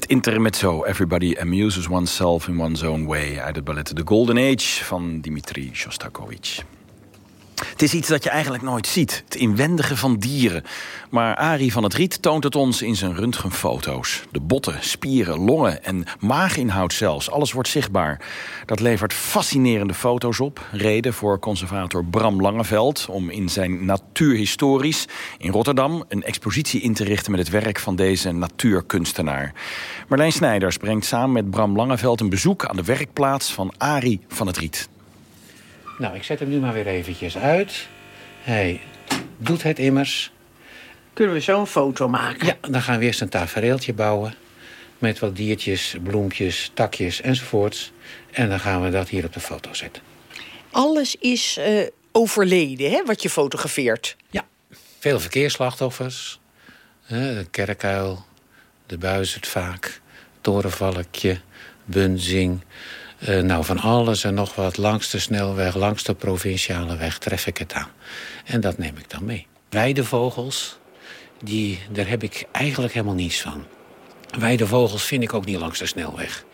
Het intermezzo, Everybody Amuses Oneself in One's Own Way... uit het ballet The Golden Age van Dimitri Shostakovich. Het is iets dat je eigenlijk nooit ziet. Het inwendige van dieren. Maar Arie van het Riet toont het ons in zijn röntgenfoto's. De botten, spieren, longen en maaginhoud zelfs. Alles wordt zichtbaar. Dat levert fascinerende foto's op. Reden voor conservator Bram Langeveld... om in zijn Natuurhistorisch in Rotterdam... een expositie in te richten met het werk van deze natuurkunstenaar. Marlijn Snijders brengt samen met Bram Langeveld... een bezoek aan de werkplaats van Arie van het Riet. Nou, ik zet hem nu maar weer eventjes uit. Hij doet het immers. Kunnen we zo een foto maken? Ja, dan gaan we eerst een tafereeltje bouwen. Met wat diertjes, bloempjes, takjes enzovoorts. En dan gaan we dat hier op de foto zetten. Alles is eh, overleden, hè, wat je fotografeert. Ja, veel verkeersslachtoffers. Hè, de kerkuil, de buizerd vaak, torenvalkje, bunzing. Uh, nou, van alles en nog wat langs de snelweg, langs de provinciale weg tref ik het aan. En dat neem ik dan mee. Weidevogels, die, daar heb ik eigenlijk helemaal niets van. Weidevogels vind ik ook niet langs de snelweg.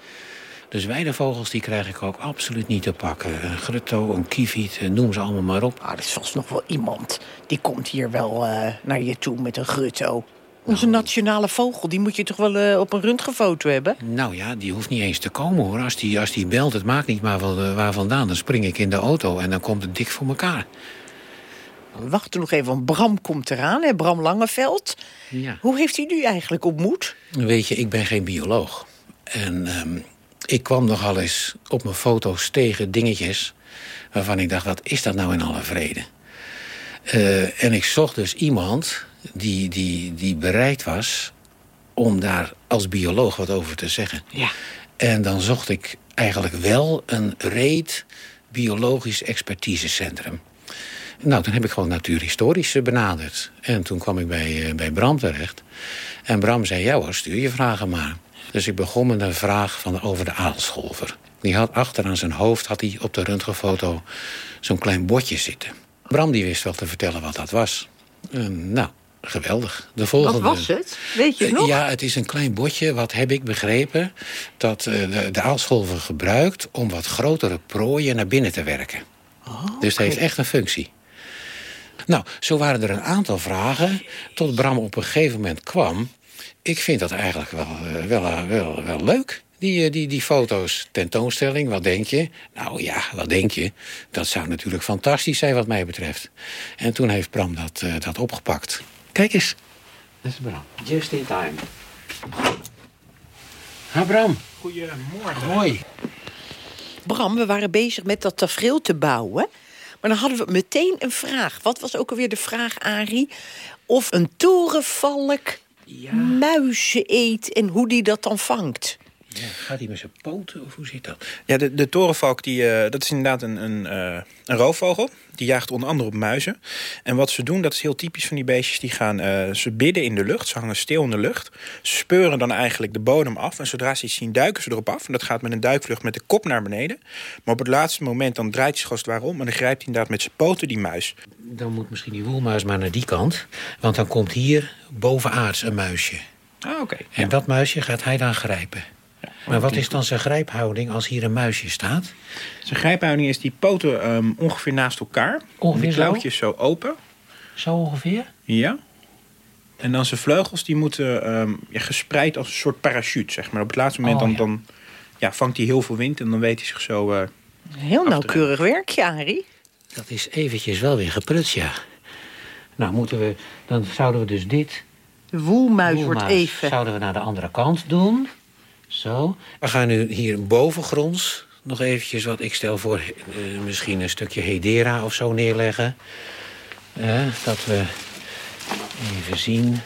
Dus weidevogels die krijg ik ook absoluut niet te pakken. Een grutto, een kieviet, eh, noem ze allemaal maar op. Ah, er is vast nog wel iemand die komt hier wel uh, naar je toe met een grutto. Onze nationale vogel, die moet je toch wel uh, op een röntgenfoto hebben? Nou ja, die hoeft niet eens te komen hoor. Als die, als die belt, het maakt niet maar wel, waar vandaan. Dan spring ik in de auto en dan komt het dik voor elkaar. We wachten nog even, want Bram komt eraan, hè? Bram Langeveld. Ja. Hoe heeft u nu eigenlijk ontmoet? Weet je, ik ben geen bioloog. En um, ik kwam nogal eens op mijn foto's tegen dingetjes... waarvan ik dacht, wat is dat nou in alle vrede? Uh, en ik zocht dus iemand die, die, die bereid was om daar als bioloog wat over te zeggen. Ja. En dan zocht ik eigenlijk wel een reed biologisch expertisecentrum. Nou, toen heb ik gewoon natuurhistorisch benaderd. En toen kwam ik bij, uh, bij Bram terecht. En Bram zei, ja hoor, stuur je vragen maar. Dus ik begon met een vraag van, over de aalscholver. Die had achter aan zijn hoofd, had hij op de röntgenfoto zo'n klein botje zitten. Bram die wist wel te vertellen wat dat was. En, nou, geweldig. De volgende... Wat was het? Weet je het nog? Ja, het is een klein botje, wat heb ik begrepen... dat de, de aalscholver gebruikt om wat grotere prooien naar binnen te werken. Oh, dus het heeft echt een functie. Nou, zo waren er een aantal vragen tot Bram op een gegeven moment kwam. Ik vind dat eigenlijk wel, uh, wel, uh, wel, wel leuk. Die, die, die foto's, tentoonstelling, wat denk je? Nou ja, wat denk je? Dat zou natuurlijk fantastisch zijn wat mij betreft. En toen heeft Bram dat, uh, dat opgepakt. Kijk eens. Dat is Bram. Just in time. Ha, Bram. Goedemorgen. Hoi. Bram, we waren bezig met dat tafereel te bouwen. Maar dan hadden we meteen een vraag. Wat was ook alweer de vraag, Arie? Of een torenvalk ja. muizen eet en hoe die dat dan vangt. Ja, gaat hij met zijn poten of hoe zit dat? Ja, de, de torenvalk die, uh, dat is inderdaad een, een, uh, een roofvogel. Die jaagt onder andere op muizen. En wat ze doen, dat is heel typisch van die beestjes. Die gaan, uh, ze bidden in de lucht, ze hangen stil in de lucht. Ze speuren dan eigenlijk de bodem af. En zodra ze iets zien, duiken ze erop af. En dat gaat met een duikvlucht met de kop naar beneden. Maar op het laatste moment dan draait hij zich als het ware om. En dan grijpt hij inderdaad met zijn poten die muis. Dan moet misschien die woelmuis maar naar die kant. Want dan komt hier bovenaards een muisje. Ah, oké. Okay. En ja. dat muisje gaat hij dan grijpen. Maar wat is dan zijn grijphouding als hier een muisje staat? Zijn grijphouding is die poten um, ongeveer naast elkaar. Ongeveer die klauwtjes zo? zo open. Zo ongeveer? Ja. En dan zijn vleugels die moeten um, ja, gespreid als een soort parachute, zeg maar. Op het laatste moment oh, dan, ja. dan ja, vangt hij heel veel wind en dan weet hij zich zo... Uh, heel nauwkeurig werkje, Arie. Dat is eventjes wel weer geprutst, ja. Nou, moeten we, dan zouden we dus dit... De woelmuis, woelmuis wordt even... zouden we naar de andere kant doen... Zo. We gaan nu hier bovengronds nog eventjes wat ik stel voor... Uh, misschien een stukje hedera of zo neerleggen. Uh, dat we even zien.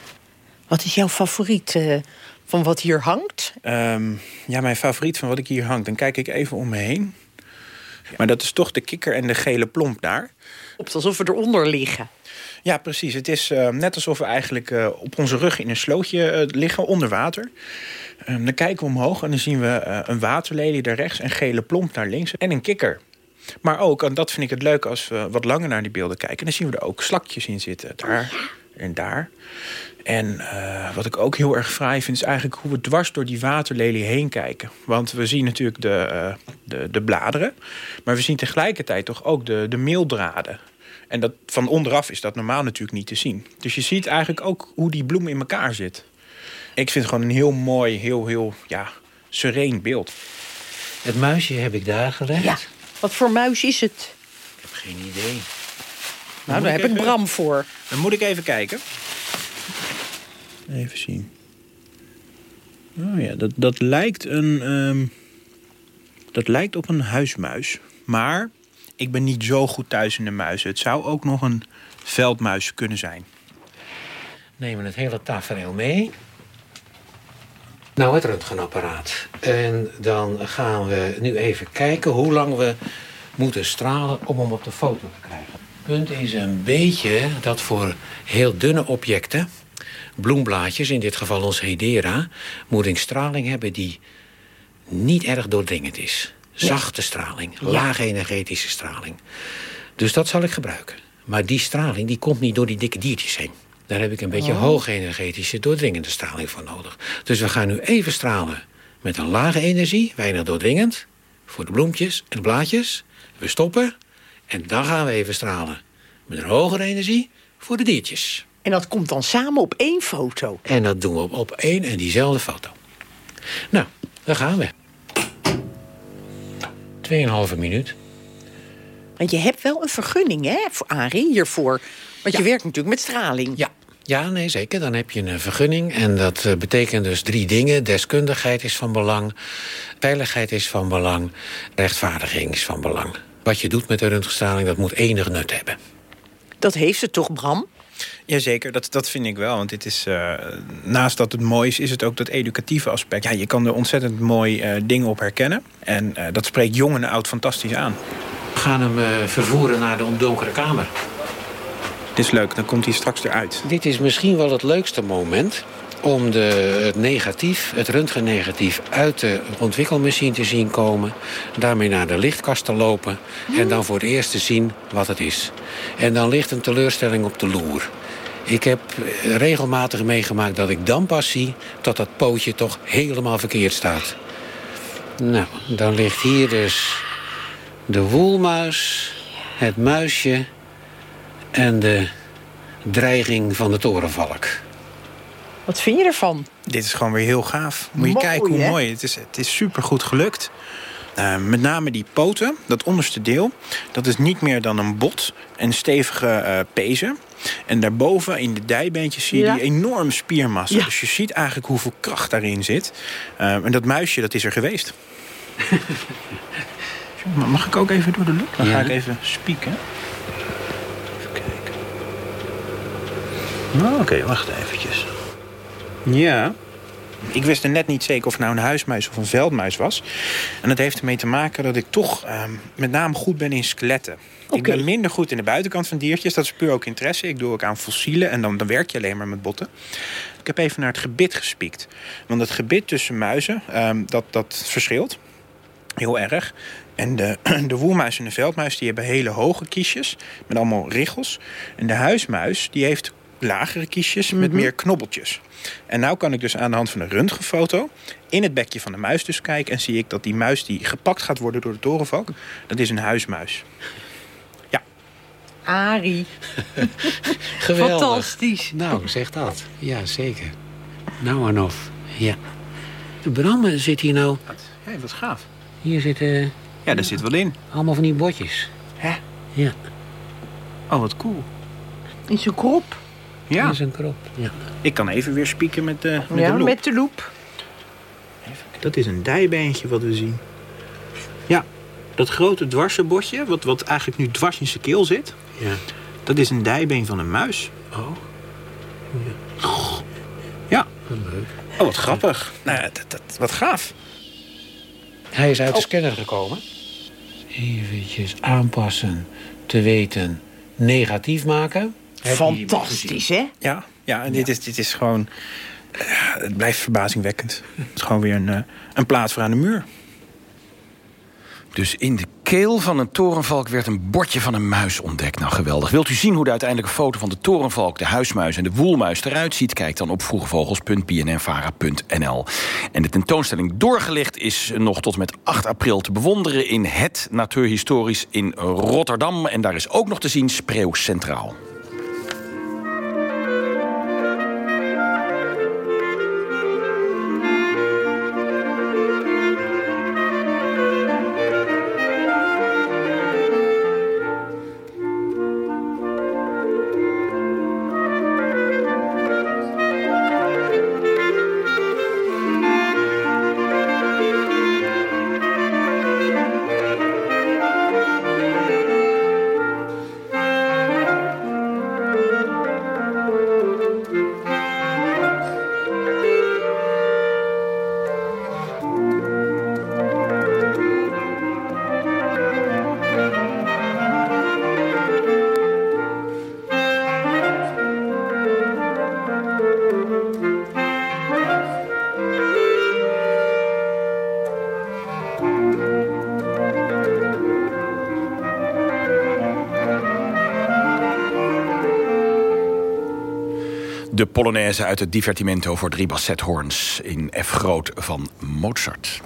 Wat is jouw favoriet uh, van wat hier hangt? Um, ja, mijn favoriet van wat ik hier hangt. Dan kijk ik even om me heen. Maar dat is toch de kikker en de gele plomp daar. Op alsof we eronder liggen. Ja, precies. Het is uh, net alsof we eigenlijk uh, op onze rug in een slootje uh, liggen, onder water. Um, dan kijken we omhoog en dan zien we een waterlelie daar rechts... een gele plomp daar links en een kikker. Maar ook, en dat vind ik het leuk als we wat langer naar die beelden kijken... dan zien we er ook slakjes in zitten. Daar en daar. En eh, wat ik ook heel erg fraai vind... is eigenlijk hoe we dwars door die waterlelie heen kijken. Want we zien natuurlijk de, eh, de, de bladeren... maar we zien tegelijkertijd toch ook de, de meeldraden. En dat, van onderaf is dat normaal natuurlijk niet te zien. Dus je ziet eigenlijk ook hoe die bloem in elkaar zit. Ik vind het gewoon een heel mooi, heel, heel ja, sereen beeld. Het muisje heb ik daar gelegd. Ja. Wat voor muis is het? Ik heb geen idee. Nou, daar ik heb ik Bram voor. Dan moet ik even kijken. Even zien. Oh ja, dat, dat lijkt een... ehm, dat lijkt op een huismuis. Maar ik ben niet zo goed thuis in de muizen. Het zou ook nog een veldmuis kunnen zijn. Nemen het hele tafereel mee. Nou, het röntgenapparaat. En dan gaan we nu even kijken hoe lang we moeten stralen om hem op de foto te krijgen. Het punt is een beetje dat voor heel dunne objecten, bloemblaadjes, in dit geval ons hedera, moet een straling hebben die niet erg doordringend is. Zachte straling, lage energetische straling. Dus dat zal ik gebruiken. Maar die straling die komt niet door die dikke diertjes heen. Daar heb ik een beetje Oh. hoge energetische doordringende straling voor nodig. Dus we gaan nu even stralen met een lage energie, weinig doordringend, voor de bloempjes en de blaadjes. We stoppen en dan gaan we even stralen met een hogere energie voor de diertjes. En dat komt dan samen op één foto. En dat doen we op, op één en diezelfde foto. Nou, daar gaan we. 2,5 minuut. Want je hebt wel een vergunning, hè, voor Arie, hiervoor. Want je werkt natuurlijk met straling. Ja. Ja, nee, zeker. Dan heb je een vergunning. En dat eh, betekent dus drie dingen. Deskundigheid is van belang. Veiligheid is van belang. Rechtvaardiging is van belang. Wat je doet met de röntgenstraling, dat moet enig nut hebben. Dat heeft ze toch, Bram? Jazeker, dat, dat vind ik wel. Want dit is, eh, naast dat het mooi is, is het ook dat educatieve aspect. Ja, je kan er ontzettend mooi eh, dingen op herkennen. En eh, dat spreekt jong en oud fantastisch aan. We gaan hem eh, vervoeren naar de donkere kamer. Dit is leuk, dan komt hij straks eruit. Dit is misschien wel het leukste moment om de, het negatief, het röntgennegatief, uit de ontwikkelmachine te zien komen. Daarmee naar de lichtkast te lopen en dan voor het eerst te zien wat het is. En dan ligt een teleurstelling op de loer. Ik heb regelmatig meegemaakt dat ik dan pas zie dat dat pootje toch helemaal verkeerd staat. Nou, dan ligt hier dus de woelmuis, het muisje en de dreiging van de torenvalk. Wat vind je ervan? Dit is gewoon weer heel gaaf. Moet je Mooi, kijken hoe hè? mooi. Het is, het is super goed gelukt. Eh, met name die poten, dat onderste deel, dat is niet meer dan een bot en stevige eh pezen. En daarboven in de dijbeentjes zie je Ja. die enorme spiermassa. Ja. Dus je ziet eigenlijk hoeveel kracht daarin zit. Eh, en dat muisje, dat is er geweest. Ma- (laughs) Mag ik ook even door de lucht? Dan Ja. ga ik even spieken. Even kijken. Nou, oké, wacht eventjes. Ja. Ik wist er net niet zeker of het nou een huismuis of een veldmuis was. En dat heeft ermee te maken dat ik toch ehm, met name goed ben in skeletten. Ik ben minder goed in de buitenkant van diertjes. Dat is puur ook interesse. Ik doe ook aan fossielen en dan, dan werk je alleen maar met botten. Ik heb even naar het gebit gespiekt. Want het gebit tussen muizen, ehm, dat, dat verschilt. Heel erg. En de, (clears throat) de woelmuis en de veldmuis die hebben hele hoge kiesjes. Met allemaal richels. En de huismuis die heeft lagere kiesjes met meer knobbeltjes. En nou kan ik dus aan de hand van een röntgenfoto... in het bekje van de muis dus kijken... en zie ik dat die muis die gepakt gaat worden door de torenvalk... dat is een huismuis. Arie. (laughs) Geweldig. Fantastisch. Nou, zeg dat. Ja, zeker. Nou en of. Ja. De Bram zit hier nou... Hé, wat gaaf. Hier zitten... Ja, daar zit wel in. Allemaal van die botjes. Hè? Ja. Oh, wat cool. In zijn krop. Ja. Krop. Ja. Ik kan even weer spieken met, de met ja, de loep. met de loep. Dat is een dijbeentje wat we zien. Ja, dat grote dwarsenbotje, wat, wat eigenlijk nu dwars in zijn keel zit... Ja. dat is een dijbeen van een muis. Oh. Ja. Leuk. Oh, wat grappig. Nou, dat, dat, wat gaaf. Hij is uit Oh. de scanner gekomen. Eventjes aanpassen, te weten, negatief maken. Fantastisch, hè? Ja, ja en dit, Is, dit is gewoon... ja, het blijft verbazingwekkend. Het is gewoon weer een, eh, een plaat voor aan de muur. Dus in de keel van een torenvalk werd een bordje van een muis ontdekt. Nou, geweldig. Wilt u zien hoe de uiteindelijke foto van de torenvalk... de huismuis en de woelmuis eruit ziet? Kijk dan op vroegevogels.bnnvara.nl. En de tentoonstelling Doorgelicht is nog tot met 8 april te bewonderen... in het Natuurhistorisch in Rotterdam. En daar is ook nog te zien Spreeuw Centraal. Polonaise uit het Divertimento voor drie bassethoorns in F groot van Mozart.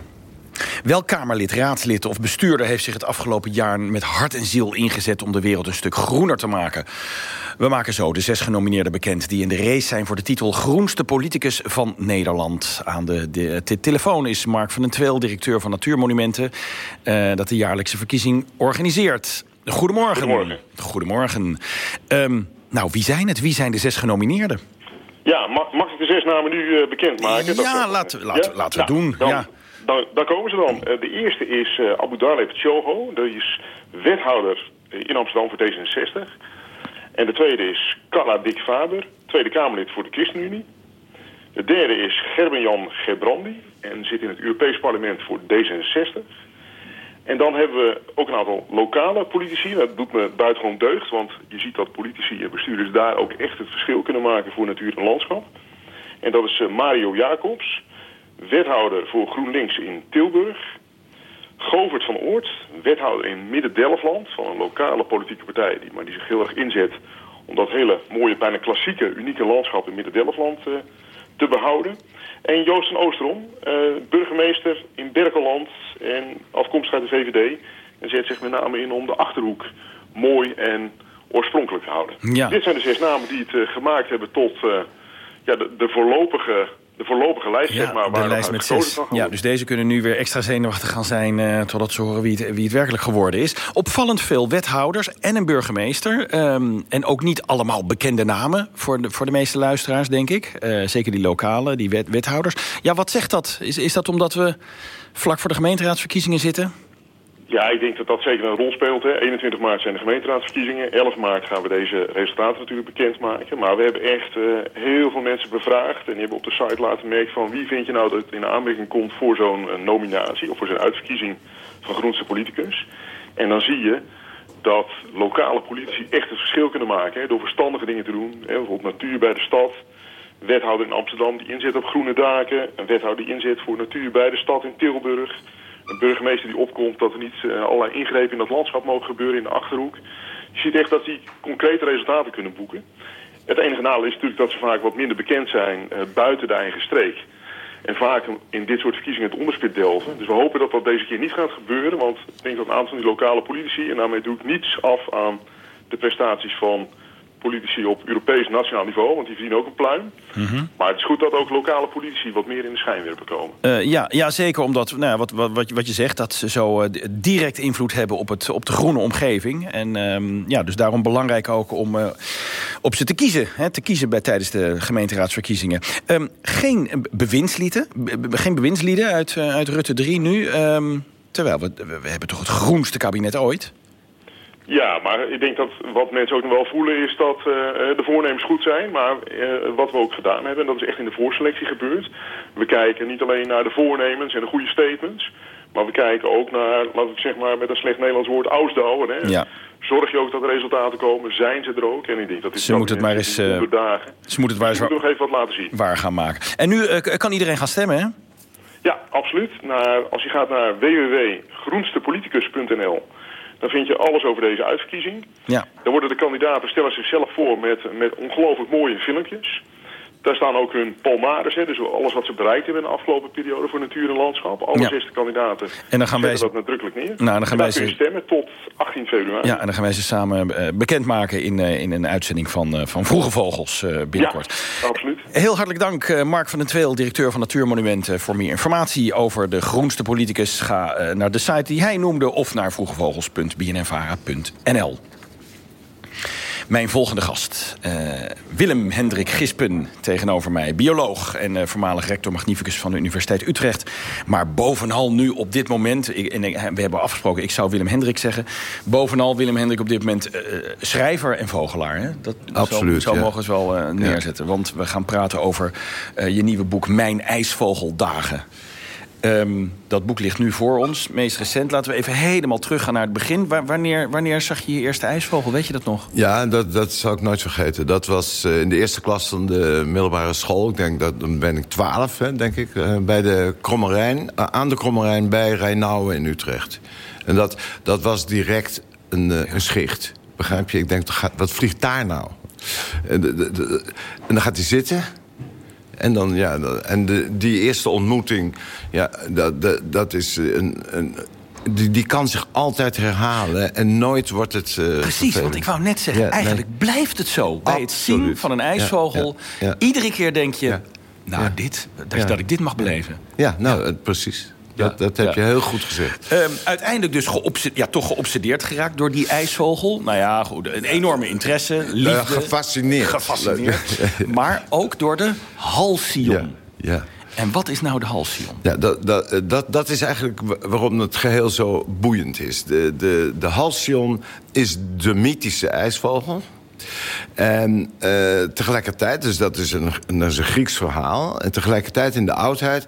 Welk Kamerlid, raadslid of bestuurder heeft zich het afgelopen jaar met hart en ziel ingezet om de wereld een stuk groener te maken? We maken zo de zes genomineerden bekend die in de race zijn voor de titel Groenste Politicus van Nederland. Aan de, de, de telefoon is Mark van den Tweel, directeur van Natuurmonumenten, uh, dat de jaarlijkse verkiezing organiseert. Goedemorgen. Goedemorgen. Goedemorgen. Um, nou, wie zijn het? Wie zijn de zes genomineerden? Ja, mag, mag ik de zes namen nu uh, bekendmaken? Ja, laten we laat, laat we doen. Dan, ja. dan, dan, komen ze dan. Uh, de eerste is uh, Abu Daleb Chogo. Dat is wethouder in Amsterdam voor D66. En de tweede is Carla Dick Faber, Tweede Kamerlid voor de ChristenUnie. De derde is Gerben-Jan Gebrandi en zit in het Europees Parlement voor D66. En dan hebben we ook een aantal lokale politici. Dat doet me buitengewoon deugd, want je ziet dat politici en bestuurders daar ook echt het verschil kunnen maken voor natuur en landschap. En dat is Mario Jacobs, wethouder voor GroenLinks in Tilburg. Govert van Oort, wethouder in Midden-Delfland van een lokale politieke partij, die, maar die zich heel erg inzet om dat hele mooie, bijna klassieke, unieke landschap in Midden-Delfland uh, te behouden. En Joost van Oosterom, uh, burgemeester in Berkeland en afkomstig uit de VVD. En zet zich met name in om de Achterhoek mooi en oorspronkelijk te houden. Ja. Dit zijn de zes namen die het uh, gemaakt hebben tot uh, ja, de, de voorlopige de voorlopige lijst, ja, zeg maar. De lijst met zes. Ja, dus deze kunnen nu weer extra zenuwachtig gaan zijn... Uh, totdat ze horen wie het, wie het werkelijk geworden is. Opvallend veel wethouders en een burgemeester. Um, en ook niet allemaal bekende namen voor de, voor de meeste luisteraars, denk ik. Uh, zeker die lokale, die wet, wethouders. Ja, wat zegt dat? Is, is dat omdat we vlak voor de gemeenteraadsverkiezingen zitten? Ja, ik denk dat dat zeker een rol speelt. Hè. 21 maart zijn de gemeenteraadsverkiezingen. 11 maart gaan we deze resultaten natuurlijk bekendmaken. Maar we hebben echt uh, heel veel mensen bevraagd. En die hebben op de site laten merken van wie vind je nou dat in aanmerking komt voor zo'n uh, nominatie of voor zo'n uitverkiezing van groenste politicus. En dan zie je dat lokale politici echt het verschil kunnen maken hè, door verstandige dingen te doen. Hè, bijvoorbeeld natuur bij de stad. Wethouder in Amsterdam die inzet op groene daken. Een wethouder die inzet voor natuur bij de stad in Tilburg een burgemeester die opkomt dat er niet uh, allerlei ingrepen in dat landschap mogen gebeuren in de Achterhoek. Je ziet echt dat die concrete resultaten kunnen boeken. Het enige nadeel is natuurlijk dat ze vaak wat minder bekend zijn uh, buiten de eigen streek. En vaak in dit soort verkiezingen het onderspit delven. Dus we hopen dat dat deze keer niet gaat gebeuren. Want ik denk dat een aantal van die lokale politici, en daarmee doe ik niets af aan de prestaties van politici op Europees nationaal niveau, want die verdienen ook een pluim. Mm -hmm. Maar het is goed dat ook lokale politici wat meer in de schijnwerper komen. Uh, ja, ja, zeker omdat, nou ja, wat, wat, wat je zegt, dat ze zo uh, direct invloed hebben op, het, op de groene omgeving. En um, ja, dus daarom belangrijk ook om uh, op ze te kiezen. Hè, te kiezen bij, tijdens de gemeenteraadsverkiezingen. Um, geen bewindslieden, geen bewindslieden uit, uit Rutte 3 nu. Um, terwijl we, we hebben toch het groenste kabinet ooit? Ja, maar ik denk dat wat mensen ook nog wel voelen is dat uh, de voornemens goed zijn. Maar uh, wat we ook gedaan hebben, en dat is echt in de voorselectie gebeurd. We kijken niet alleen naar de voornemens en de goede statements. Maar we kijken ook naar, laat ik zeg maar met een slecht Nederlands woord, ausdouwen. Hè? Ja. Zorg je ook dat er resultaten komen? Zijn ze er ook? En ik denk dat dit ze moeten het maar eens, uh, dagen. Ze moeten het maar eens nog even wat laten zien. waar gaan maken. En nu kan iedereen gaan stemmen, hè? Ja, absoluut. Naar, als je gaat naar www.groenstepoliticus.nl dan vind je alles over deze uitverkiezing. Ja. Dan worden de kandidaten stellen zichzelf voor met, met ongelooflijk mooie filmpjes. Daar staan ook hun palmares, hè, dus alles wat ze bereikt hebben in de afgelopen periode voor natuur en landschap. Alle Ja. kandidaten En dan gaan wij dat nadrukkelijk neer. Nou, dan gaan wij ze- stemmen tot 18 februari. Ja, en dan gaan wij ze samen eh, bekendmaken in, eh, in een uitzending van, eh, van Vroege Vogels binnenkort. Ja, absoluut. Heel hartelijk dank, Mark van den Tweel, directeur van Natuurmonumenten... voor meer informatie over de groenste politicus. Ga naar de site die hij noemde... of naar vroegevogels.bnnvara.nl. Mijn volgende gast, Willem Hendrik Gispen tegenover mij. Bioloog en eh, voormalig rector magnificus van de Universiteit Utrecht. Maar bovenal nu op dit moment... Ik, en ik- we hebben afgesproken, ik zou Willem Hendrik zeggen... bovenal Willem Hendrik op dit moment eh, schrijver en vogelaar. Hè? Dat, Absoluut, Zo, zo ja. mogen we wel eh, neerzetten. Want we gaan praten over eh, je nieuwe boek Mijn IJsvogeldagen. Ehm, dat boek ligt nu voor ons, meest recent. Laten we even helemaal teruggaan naar het begin. Wa- wanneer, wanneer zag je je eerste ijsvogel? Weet je dat nog? Ja, dat, dat zou ik nooit vergeten. Dat was eh, in de eerste klas van de middelbare school. Ik denk dat dan ben ik twaalf, denk ik. eh, bij de Krommerijn, eh, aan de Krommerijn bij Rijnauwen in Utrecht. En dat, dat was direct een, een schicht. Begrijp je? Ik denk, wat vliegt daar nou? En, en dan gaat hij zitten. En, dan, ja, en de, die eerste ontmoeting, ja, dat, dat, dat is een, een, die, die kan zich altijd herhalen. En nooit wordt het eh, Precies, vervelend. want ik wou net zeggen, Ja, nee. eigenlijk blijft het zo. Bij het zien van een ijsvogel, Ja, ja, ja. iedere keer denk je... nou, dit, dat, dat ik dit mag beleven. Ja, nou, eh, precies. Dat, dat heb je heel goed gezegd. Ehm, uiteindelijk dus ja, toch geobsedeerd geraakt door die ijsvogel. Nou ja, goed, een enorme interesse, liefde. Gefascineerd. Gefascineerd. (laughs) maar ook door de halcyon. Ja. En wat is nou de halcyon? Ja, dat, dat, eh, dat, dat is eigenlijk wa- waarom het geheel zo boeiend is. De, de, de halcyon is de mythische ijsvogel. En eh, tegelijkertijd, dus dat is, een, dat is een Grieks verhaal... en tegelijkertijd in de oudheid...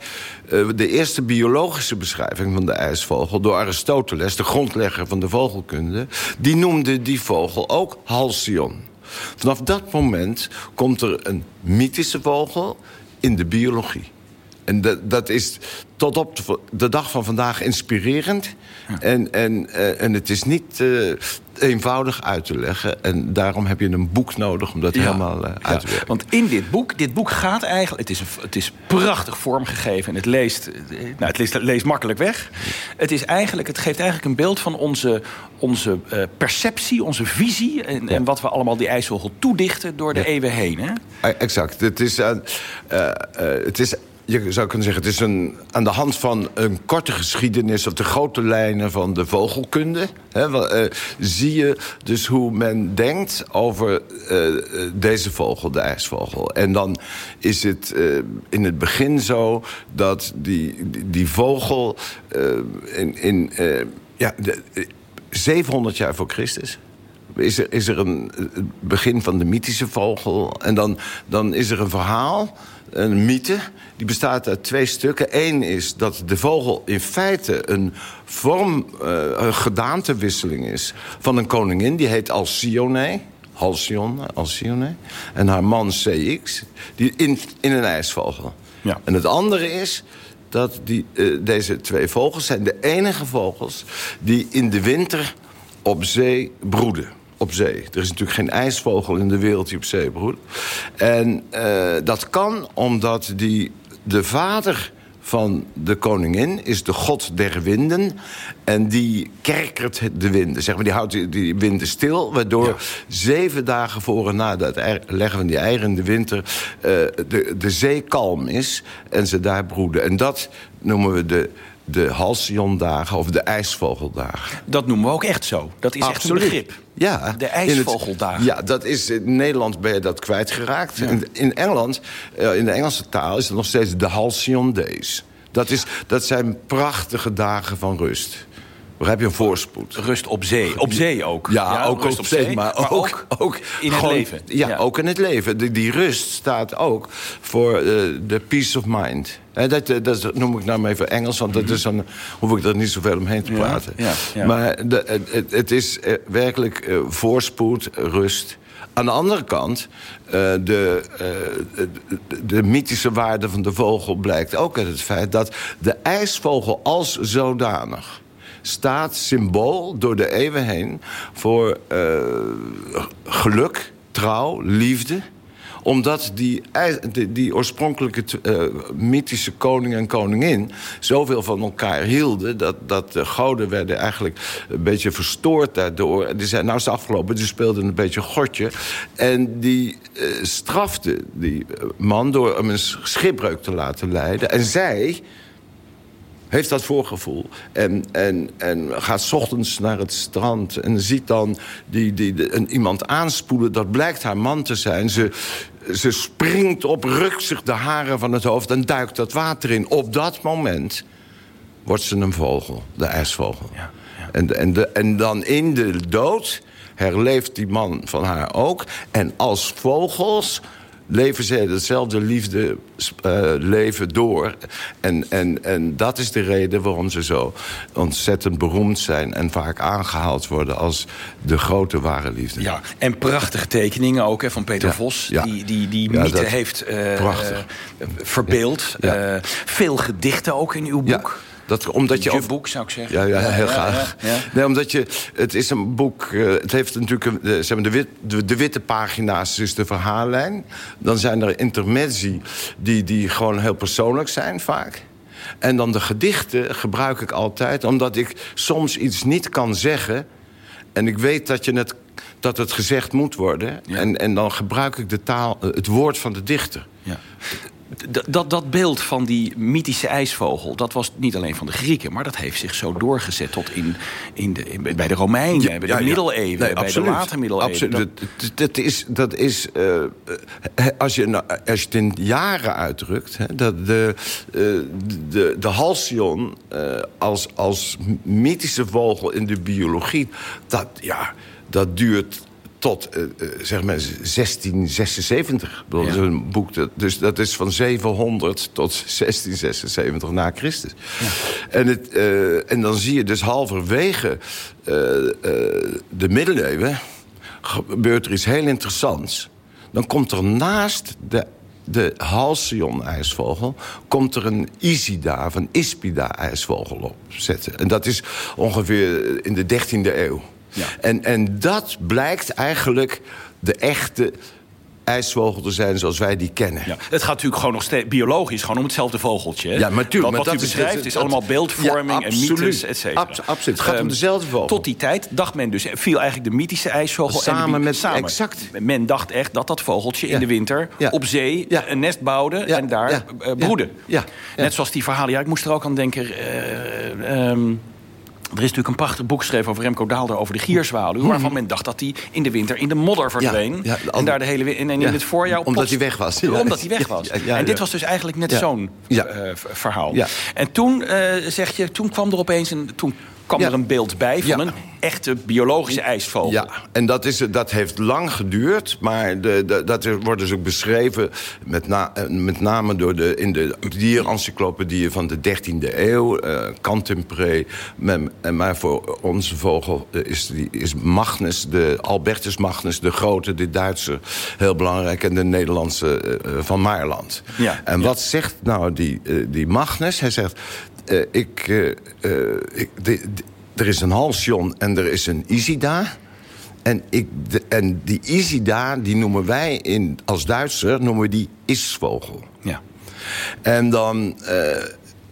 eh, de eerste biologische beschrijving van de ijsvogel... door Aristoteles, de grondlegger van de vogelkunde... die noemde die vogel ook halcyon. Vanaf dat moment komt er een mythische vogel in de biologie. En dat, dat is tot op de, dag van vandaag inspirerend. En, en, eh, en het is niet eh, eenvoudig uit te leggen. En daarom heb je een boek nodig om dat Ja. helemaal eh, uit te werken. want in dit boek, dit boek gaat eigenlijk... Het is, een- het is prachtig vormgegeven en het leest, nou, het leest, het leest makkelijk weg. Het, is eigenlijk, het geeft eigenlijk een beeld van onze, onze perceptie, onze visie... En, en wat we allemaal die ijsvogel toedichten door de eeuwen heen. Hè? Exact. Het is, het is, je zou kunnen zeggen, het is een, aan de hand van een korte geschiedenis... of de grote lijnen van de vogelkunde... Hè, eh, zie je dus hoe men denkt over eh, deze vogel, de ijsvogel. En dan is het eh, in het begin zo dat die, die, vogel in... in ja, de, eh, 700 jaar voor Christus is er, is er een het begin van de mythische vogel. En dan, dan is er een verhaal, een mythe. Die bestaat uit twee stukken. Eén is dat de vogel in feite een vorm, eh, een gedaantewisseling is... van een koningin, die heet Alcyone. Halcyon, Alcyone. En haar man CX, die in, in een ijsvogel. Ja. En het andere is dat die, eh, deze twee vogels zijn de enige vogels... die in de winter op zee broeden. Op zee. Er is natuurlijk geen ijsvogel in de wereld die op zee broedt. En eh, dat kan omdat die, de vader van de koningin is de god der winden. En die kerkert de winden. Zeg maar, die houdt die, winden stil. Waardoor zeven dagen voor en na het ei- leggen van die eieren in de winter... eh, de, de zee kalm is en ze daar broeden. En dat noemen we de, de halcyondagen of de ijsvogeldagen. Dat noemen we ook echt zo. Dat is echt een begrip. Ja, De het- ijsvogeldagen. ja, dat is, in Nederland ben je dat kwijtgeraakt. In, in Engeland, eh, in de Engelse taal, is het nog steeds de Halcyon Days. Dat, is, dat zijn prachtige dagen van rust. Begrijp je, een voorspoed. Rust op zee. Op zee ook. Ja, ook rust op zee, maar, ook, ook, in het gewoon- leven. Ja, Ja. ook in het leven. Die, die rust staat ook voor eh, de peace of mind. Dat, eh, dat noem ik nou maar even Engels, want dat is dan hoef ik er niet zoveel omheen te Mhm. Praten. ja. Maar de, het, is eh, werkelijk voorspoed, rust, aan de andere kant, uh, de, uh, de, de, mythische waarde van de vogel blijkt ook uit het feit dat de ijsvogel als zodanig staat symbool door de eeuwen heen voor uh, geluk, trouw, liefde omdat die, die, oorspronkelijke uh, mythische koning en koningin... zoveel van elkaar hielden... dat, dat de goden werden eigenlijk een beetje verstoord daardoor. Die zijn, nou is het afgelopen, die speelden een beetje godje. En die uh, strafte die man door hem een schipbreuk te laten leiden. En zij heeft dat voorgevoel. En, en, en gaat s ochtends naar het strand en ziet dan die, die, die, een, iemand aanspoelen. Dat blijkt haar man te zijn. Ze, ze springt op, rukt zich de haren van het hoofd en duikt dat water in. Op dat moment wordt ze een vogel, de ijsvogel. Ja, ja. En, en, de, en dan in de dood herleeft die man van haar ook. En als vogels leven zij hetzelfde liefde uh, leven door. En, en, en dat is de reden waarom ze zo ontzettend beroemd zijn... en vaak aangehaald worden als de grote ware liefde. Ja, en prachtige tekeningen ook hè, van Peter Ja, Vos... ja. die die, die Ja, mythe heeft eh, eh, verbeeld. Eh, veel gedichten ook in uw boek. Dat, omdat je Je boek, zou ik zeggen. Ja, ja, Ja, heel graag. ja. Nee, omdat je, het is een boek, eh, het heeft natuurlijk een, de, zeg maar, de, wit, de, de witte pagina's is de verhaallijn. Dan zijn er intermezzi die, die gewoon heel persoonlijk zijn vaak. En dan de gedichten gebruik ik altijd, omdat ik soms iets niet kan zeggen. En ik weet dat, je het, dat het gezegd moet worden. En, en dan gebruik ik de taal, het woord van de dichter. Ja. Dat, dat beeld van die mythische ijsvogel, dat was niet alleen van de Grieken, maar dat heeft zich zo doorgezet tot in, in de, in- bij de Romeinen, bij de ja, ja. middeleeuwen, Nee, bij absoluut. de late middeleeuwen. Absoluut. Dat- is, dat is eh, als, je, nou- als je het in jaren uitdrukt... Hè, dat de, eh, de, de halcyon eh, als, als mythische vogel in de biologie... dat, ja, dat duurt tot eh, eh, zeg maar 1676. Ik bedoel, Ja. dat is een boek dat, dus dat is van 700 tot 1676 na Christus. En, het, eh, en dan zie je dus halverwege de middeleeuwen... gebeurt er iets heel interessants. Dan komt er naast de, de halcyon-ijsvogel... komt er een Isida of een Ispida-ijsvogel op zetten. En dat is ongeveer in de 13e eeuw. En, en dat blijkt eigenlijk de echte ijsvogel te zijn zoals wij die kennen. Ja, het gaat natuurlijk gewoon nog steeds biologisch, gewoon om hetzelfde vogeltje. hè? Ja, maar tuurlijk, Wat, maar wat dat u is- beschrijft is allemaal beeldvorming Ja, en mythes, et cetera. Abs- absoluut. Het gaat om Ehm, dezelfde vogel. Tot die tijd dacht men dus, viel eigenlijk de mythische ijsvogel... en de Samen met- samen. exact. Men dacht echt dat dat vogeltje in de winter op zee een nest bouwde en daar eh, broedde. Ja. Net zoals die verhalen. Ja, ik moest er ook aan denken... eh, ehm, er is natuurlijk een prachtig boek geschreven over Remco Daalder... over de gierzwaluw, waarvan men dacht dat hij in de winter in de modder verdween. Hmm. ja, en daar de hele en in Ja, het voorjaar... omdat hij weg was. Omdat hij weg was. En dit was dus eigenlijk net zo'n eh, verhaal. En toen, eh, zeg je, toen kwam er opeens een, toen kwam Ja. er een beeld bij van Ja. een echte biologische ijsvogel. Ja, en dat, is, dat heeft lang geduurd. Maar de, de, dat wordt dus ook beschreven... met, na, eh, met name door de, in de dierencyclopedieën van de 13e eeuw. Cantempré. En Maar voor onze vogel eh, is, die, is Magnus, de Albertus Magnus... de grote, de Duitser, heel belangrijk. En de Nederlandse van Maarland. Ja, En wat zegt nou die, die Magnus? Hij zegt... eh, ik, eh, eh, ik, de- de- er is een halcyon en er is een Isida. En, ik, de- en die Isida, die noemen wij in, als Duitser, noemen we die isvogel. Ja. En dan eh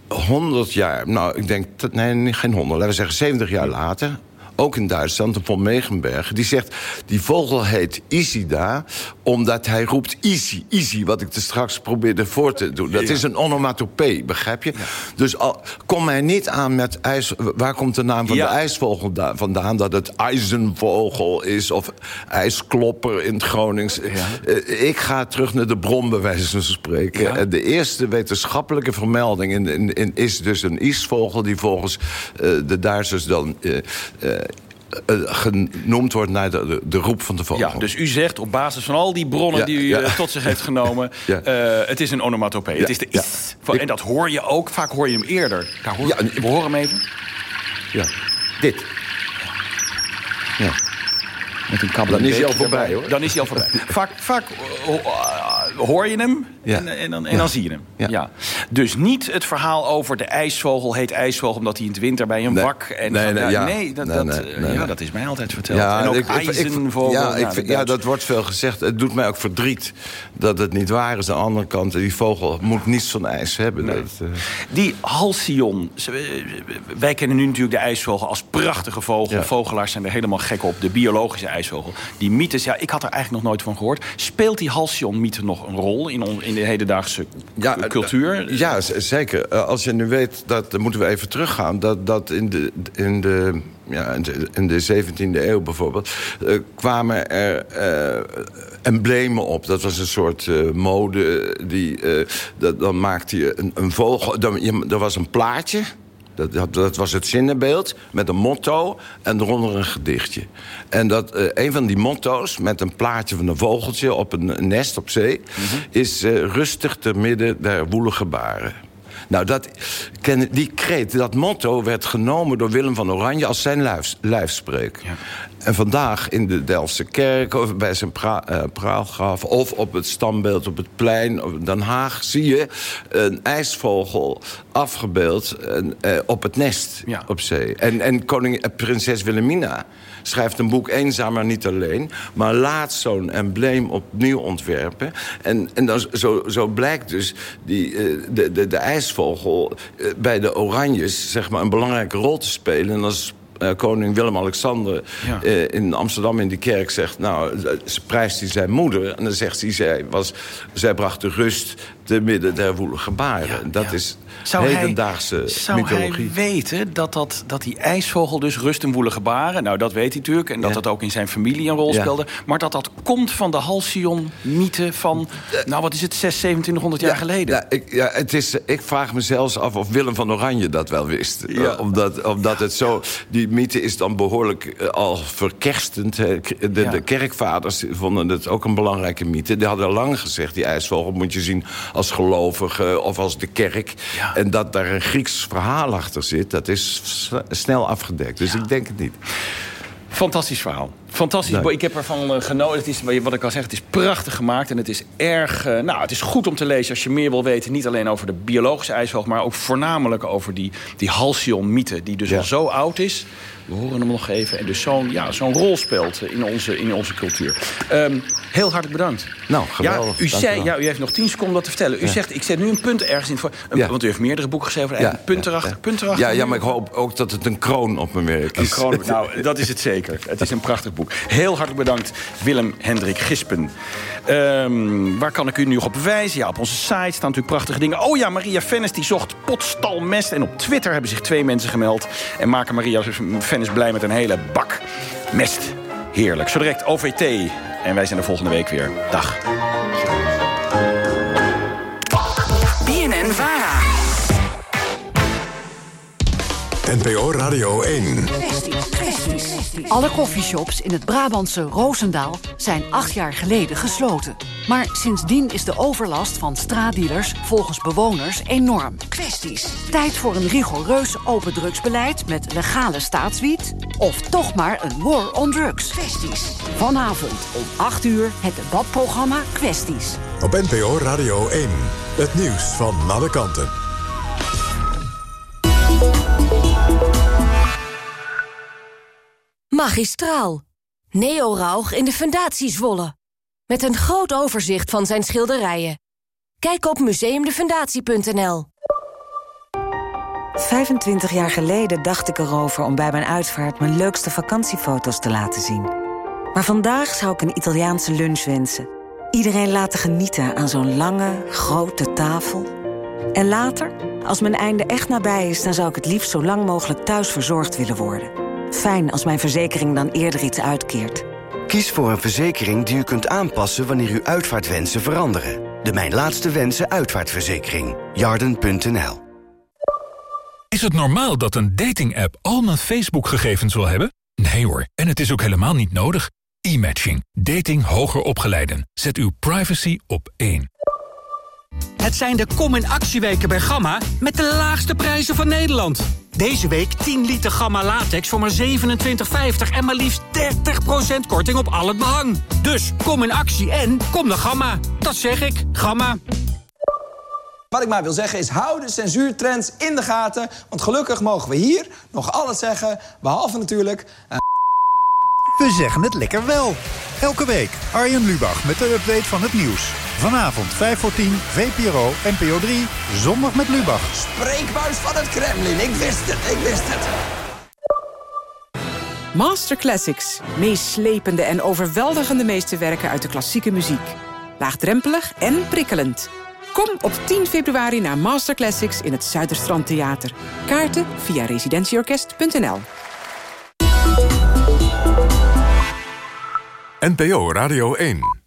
100 jaar, nou ik denk, nee, geen 100, laten we zeggen 70 jaar later... ook in Duitsland, de von Megenberg, die zegt... die vogel heet Isida omdat hij roept easy, easy... wat ik er straks probeerde voor te doen. Dat is een onomatopee, begrijp je? Dus al, kom mij niet aan met ijs... waar komt de naam van Ja. de ijsvogel da- vandaan? Dat het ijzenvogel is of ijsklopper in het Gronings. Eh, ik ga terug naar de bron, bij wijze van spreken. En de eerste wetenschappelijke vermelding in, in, in- is dus een isvogel... die volgens eh, de Duitsers dan eh, eh, eh, genoemd wordt naar de, de, de roep van de vogel. Ja, dus u zegt op basis van al die bronnen Ja, die u ja. eh, tot zich heeft (laughs) genomen... Ja. eh, het is een onomatopee. Het is de is. En dat hoor je ook. Vaak hoor je hem eerder. Daar hoor, Ja, we horen hem even. Ja, dit. Ja. Met een Dan is hij al voorbij, hoor. Dan is hij al voorbij. (laughs) vaak vaak eh, eh, hoor je hem Ja. en, en, dan, en dan zie je hem. Ja. Dus niet het verhaal over de ijsvogel heet ijsvogel... omdat hij in het winter bij een Nee. wak... En Nee, nee, ja, ja. nee, dat, Nee, dat, nee, nee, ja, nee. dat is mij altijd verteld. en ook ik- ik- ik- ijzenvogel. ja, ik de vind- ja, dat wordt veel gezegd. Het doet mij ook verdriet dat het niet waar is. Aan de andere kant, die vogel moet niets van ijs hebben. Dat, eh, Die halcyon. eh, Wij kennen nu natuurlijk de ijsvogel als prachtige vogel. Vogelaars zijn er helemaal gek op. De biologische ijsvogel. Die mythes, ja, ik had er eigenlijk nog nooit van gehoord. Speelt die halcyon-mythe nog een rol in, on- in de hedendaagse Ja, cultuur? eh, Ja, zeker. Eh, Als je nu weet, dat dan moeten we even teruggaan... dat, dat in, de, in, de, ja, in, de, in de 17e eeuw bijvoorbeeld... eh, kwamen er eh, emblemen op. Dat was een soort mode. Die, dat, dan maakte je een, een vogel... Dan, je, er was een plaatje... Dat, dat, dat was het zinnenbeeld met een motto en eronder een gedichtje. En dat, eh, een van die motto's met een plaatje van een vogeltje op een, nest op zee... is eh, rustig te midden der woelige baren. Nou, dat, die kreet, dat motto werd genomen door Willem van Oranje als zijn lijfs, lijfspreuk. En vandaag in de Delftse kerk, of bij zijn pra, eh, praalgraf... of op het standbeeld op het plein of in Den Haag... zie je een ijsvogel afgebeeld eh, op het nest op zee. En, en koning, eh, prinses Wilhelmina schrijft een boek Eenzaam maar niet alleen... maar laat zo'n embleem opnieuw ontwerpen. En, en dan, zo, zo blijkt dus die, eh, de, de, de ijsvogel eh, bij de Oranjes zeg maar, een belangrijke rol te spelen... En als eh, koning Willem-Alexander Ja. in Amsterdam in die kerk zegt... nou, ze prijst hij zijn moeder. En dan zegt hij, zij, was, zij bracht de rust te midden der woelige baren. dat is Zou hij- hedendaagse Zou mythologie. hij weten dat, dat, dat die ijsvogel dus rust en woelige baren... nou, dat weet hij natuurlijk, en dat Ja. dat ook in zijn familie een rol speelde... maar dat dat komt van de Halcyon-mythe van, nou, wat is het, 6, 2700 jaar geleden? Ja, ik, ja, het is, ik vraag me zelfs af of Willem van Oranje dat wel wist. Eh, omdat, omdat het zo... Die mythe is dan behoorlijk eh, al verkerstend. De, de, kerkvaders vonden het ook een belangrijke mythe. Die hadden lang gezegd, die ijsvogel moet je zien als gelovige... of als de kerk. En dat daar een Grieks verhaal achter zit... dat is snel afgedekt. Dus ik denk het niet. Fantastisch verhaal. Fantastisch. Ik heb ervan eh, genoten. Het is, wat ik al zeg, het is prachtig gemaakt. En het is erg... eh, nou, het is goed om te lezen als je meer wil weten. Niet alleen over de biologische ijsvogel... maar ook voornamelijk over die, die halcyon-mythe... die dus al zo oud is. We horen hem nog even. En dus zo'n ja, zo'n rol speelt in onze, in onze cultuur. Ehm, heel hartelijk bedankt. Nou, geweldig. Ja, u, zei, ja, u heeft nog tien seconden om dat te vertellen. U Ja. zegt, ik zet nu een punt ergens in. Voor, een- Ja. Want u heeft meerdere boeken geschreven. Ja, Een punt erachter, ja. punt erachter. Ja, ja, maar ik hoop ook dat het een kroon op mijn werk Een is. kroon, (laughs) nou, dat is het zeker. Het is een prachtig boek. Heel hartelijk bedankt, Willem Hendrik Gispen. Ehm, waar kan ik u nu nog op wijzen? Ja, op onze site staan natuurlijk prachtige dingen. Oh ja, Maria Fennis die zocht potstalmest. En op Twitter hebben zich twee mensen gemeld. En maken Maria Fennis blij met een hele bak mest. Heerlijk. Zo direct OVT. En wij zijn er volgende week weer. Dag. BNN Vara. NPO Radio 1. Alle koffieshops in het Brabantse Roosendaal zijn acht jaar geleden gesloten. Maar sindsdien is de overlast van straatdealers volgens bewoners enorm. Kwesties. Tijd voor een rigoureus open drugsbeleid met legale staatswiet? Of toch maar een war on drugs? Kwesties. Vanavond om 8 uur het debatprogramma Kwesties. Op NPO Radio 1. Het nieuws van alle kanten. Magistraal. Neo Rauch in de Fundatie Zwolle. Met een groot overzicht van zijn schilderijen. Kijk op museumdefundatie.nl. 25 jaar geleden dacht ik erover om bij mijn uitvaart mijn leukste vakantiefoto's te laten zien. Maar vandaag zou ik een Italiaanse lunch wensen. Iedereen laten genieten aan zo'n lange, grote tafel. En later, als mijn einde echt nabij is, dan zou ik het liefst zo lang mogelijk thuis verzorgd willen worden. Fijn als mijn verzekering dan eerder iets uitkeert. Kies voor een verzekering die u kunt aanpassen wanneer uw uitvaartwensen veranderen. De Mijn Laatste Wensen uitvaartverzekering. Jarden.nl Is het normaal dat een dating-app al mijn Facebook-gegevens wil hebben? Nee hoor, en het is ook helemaal niet nodig. E-matching. Dating hoger opgeleiden. Zet uw privacy op één. Het zijn de kom in actieweken bij Gamma met de laagste prijzen van Nederland. Deze week 10 liter Gamma latex voor maar 27,50 en maar liefst 30% korting op al het behang. Dus kom in actie en kom naar Gamma. Dat zeg ik, Gamma. Wat ik maar wil zeggen is, hou de censuurtrends in de gaten. Want gelukkig mogen we hier nog alles zeggen. Behalve natuurlijk... Uh... We zeggen het lekker wel. Elke week Arjen Lubach met de update van het nieuws. Vanavond 5 voor 10, VPRO, NPO 3, zondag met Lubach. Spreekbuis van het Kremlin, ik wist het, ik wist het. Master Classics. Meeslepende en overweldigende meesterwerken uit de klassieke muziek. Laagdrempelig en prikkelend. Kom op 10 februari naar Master Classics in het Zuiderstrand Theater. Kaarten via residentieorkest.nl NPO Radio 1